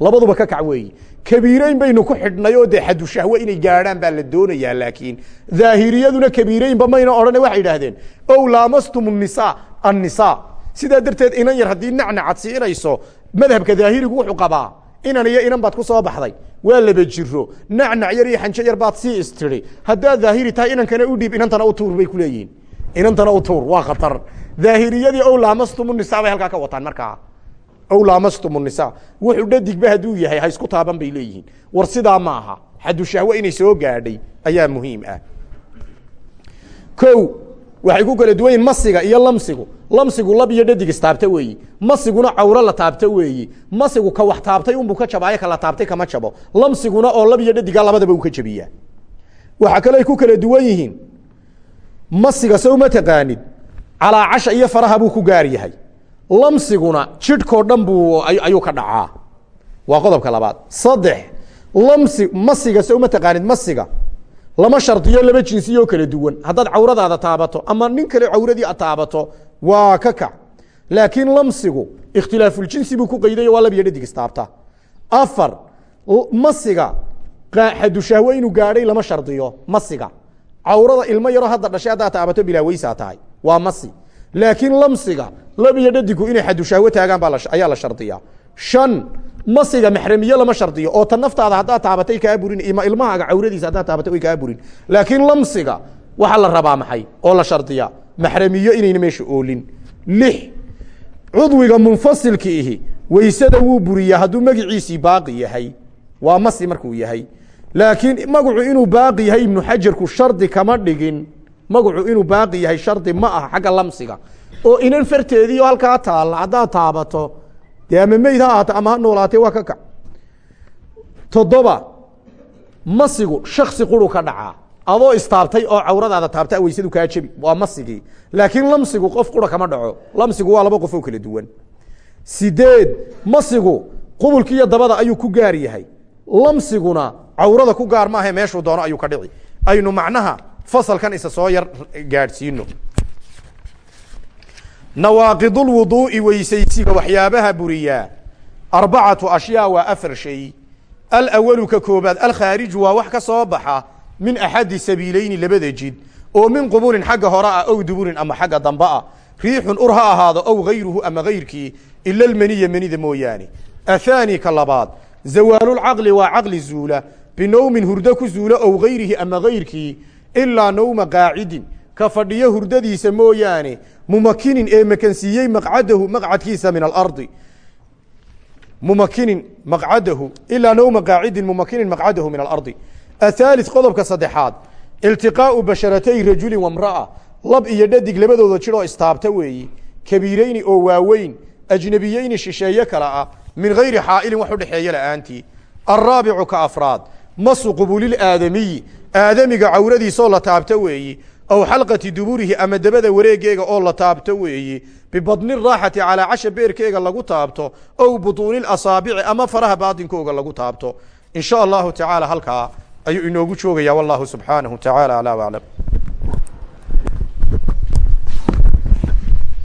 labaduba ka kac weeye kabiireyn baynu ku xidhnay oo dee xadushahwe inay gaadhaan baa la doonayaa laakiin daahiriyaduna kabiireynba mayna odhane waxay idhaahdeen ow laamastum nisa annisa sidaa darteed inan yar haddii nacnacad siinayso madhabka daahirigu wuxuu qabaa inan iyo inan baad ku soo baxday. Waa laba jiro nacnac yar iyo xanjo yar baad sii istiri. Haddaad daahiri tahay inankana u dhiib inantana u tuur bay kuleeyihiin inantana u tuur waa khatar. Daahiriyadii ow laamastum nisa bay halkaa ka wataan markaa ow laamastum nisa wuxuu dhadigba hadduu yahay ha isku taaban bay leeyihiin. War sidaa ma aha. Xadushahwe inay soo gaadhay ayaa muhiim ah. O waxay ku kala duwan yihiin masiga iyo lamsigu. Lamsigu lab iyo dhadig istaabta weeyi. Masiguna cawro la taabta weeyi. Masigu ka wax taabtay unbuu ka jabaayo kala taabtay kama jabo. Lamsiguna oo lab iyo dhadiga labadaba uu ka jabiyaa. Waxaa kale ay ku kala duwan yihiin. Masiga sow ma taqaanid. Calaacasha iyo faraha buu ku gaar yahay lamsiguna jidhkoo dhan buu ka dhacaa. Waa qodobka labaad. Saddex lamsi masiga sow ma taqaanid masiga. Lama shardiyo laba jinsiyoo kala duwan. Haddaad cawradaada taabato ama nin kale cawradii ad taabato waa ka kac. Laakiin lamsigu ikhtilaafuljinsi buu ku qaydayo waa lab iyo dhadig istaabta. Afar masiga xadushahwe inuu gaadhay lama shardiyo. Masiga. Cawrada ilmo yaroo hadda dhashay haddaad taabato bilaa tahay. Waa masi laakiin lamsiga lab dhadigu inay xadushahwo taagaan ayaa la shardiyaa. Shan masiga maxramiye lama shardiyo oo ta naftaada haddaad taabatay kaa burin ilmahaaga cawradiisa haddaad taabatay way kaa burin. Laakiin lamsiga waxaa la rabaa maxay oo la shardiyaa. Maxramiyo inayna meesha oolin. Lix cudwiga munfasilka ihi weysada wuu buriyaa hadduu magiciisii baaqi yahay. Waa masi markuu yahay. Laakiin magacu inuu baaqi yahay ibnu xajarku shardi kama dhigin magacu inuu baaqi yahay shardi ma aha xagga lamsiga. Oo inan farteediio halkaa taalla haddaad taabato dee ama meyd ha ahaato ama ha noolaatee waa ka kac toddoba masigu shaksi quru ka dhacaa. Adoo istaabtay oo cawradaada taabta weysadu kaa jebi. Waa masigii. Laakiin lamsigu qof qura kama dhaco. Lamsigu waa laba qof oo kala duwan. Sideed masigu qubulki iyo dabada ayuu ku gaar yahay. Lamsiguna cawrada ku gaar maaha meeshuu doono ayuu ka dhici. Aynu macnaha fasalkan isa soo yar gaadhsiino. Nawaaqidulwuduu'i weysaysiga waxyaabaha buriyaa arbacatu ashyaa waa afar shay. Alawalu ka koobaad alkhaariju waa wax ka soo baxa min axadi sabiileyni labada jid oo min qubulin xagga hore ah ow duburin ama xagga dambe ah. Riixun ur ha ahaado ow gayruhu ama gayrkii ila lmeniya menida mooyaane. Athaani ka labaad zawaalulcaqli waa caqli zuula binowmin hurdo ku zuula ow gayrihi ama gayrkii ilaa nowma qaacidin ka fadhiyo hurdadiisa mooyaane mumakinin ee makansiiyey maqcadahu maqcadkiisa min alardi. Mumakinin maqcadahu ilaa nowma qaacidin mumakinin maqcadahu min alardi. Athaalith qodobka saddexaad iltiqaau basharatay rajulin wamra'a lab iyo dhadig labadooda jidhoo istaabta weeyi. Kabiireyni oo waaweyn ajnabiyeyni shisheeye kale ah min gayri xaa'ilin wax udhexeeya la'aantii. Alraabicu ka afraad masu qubulil'aadamiyi aadamiga cawradiisoo la taabta weeyi aw xalqati duburihi ama dabada wareegeega oo la taabto weeyi bibadni raaxati calaa casha beerkeega lagu taabto ow butuuni asaabici ama faraha baatinkooga lagu taabto. In sha allahu tacaala halkaa ayuu inoogu joogaya wallahu subxaanahu tacaala aclam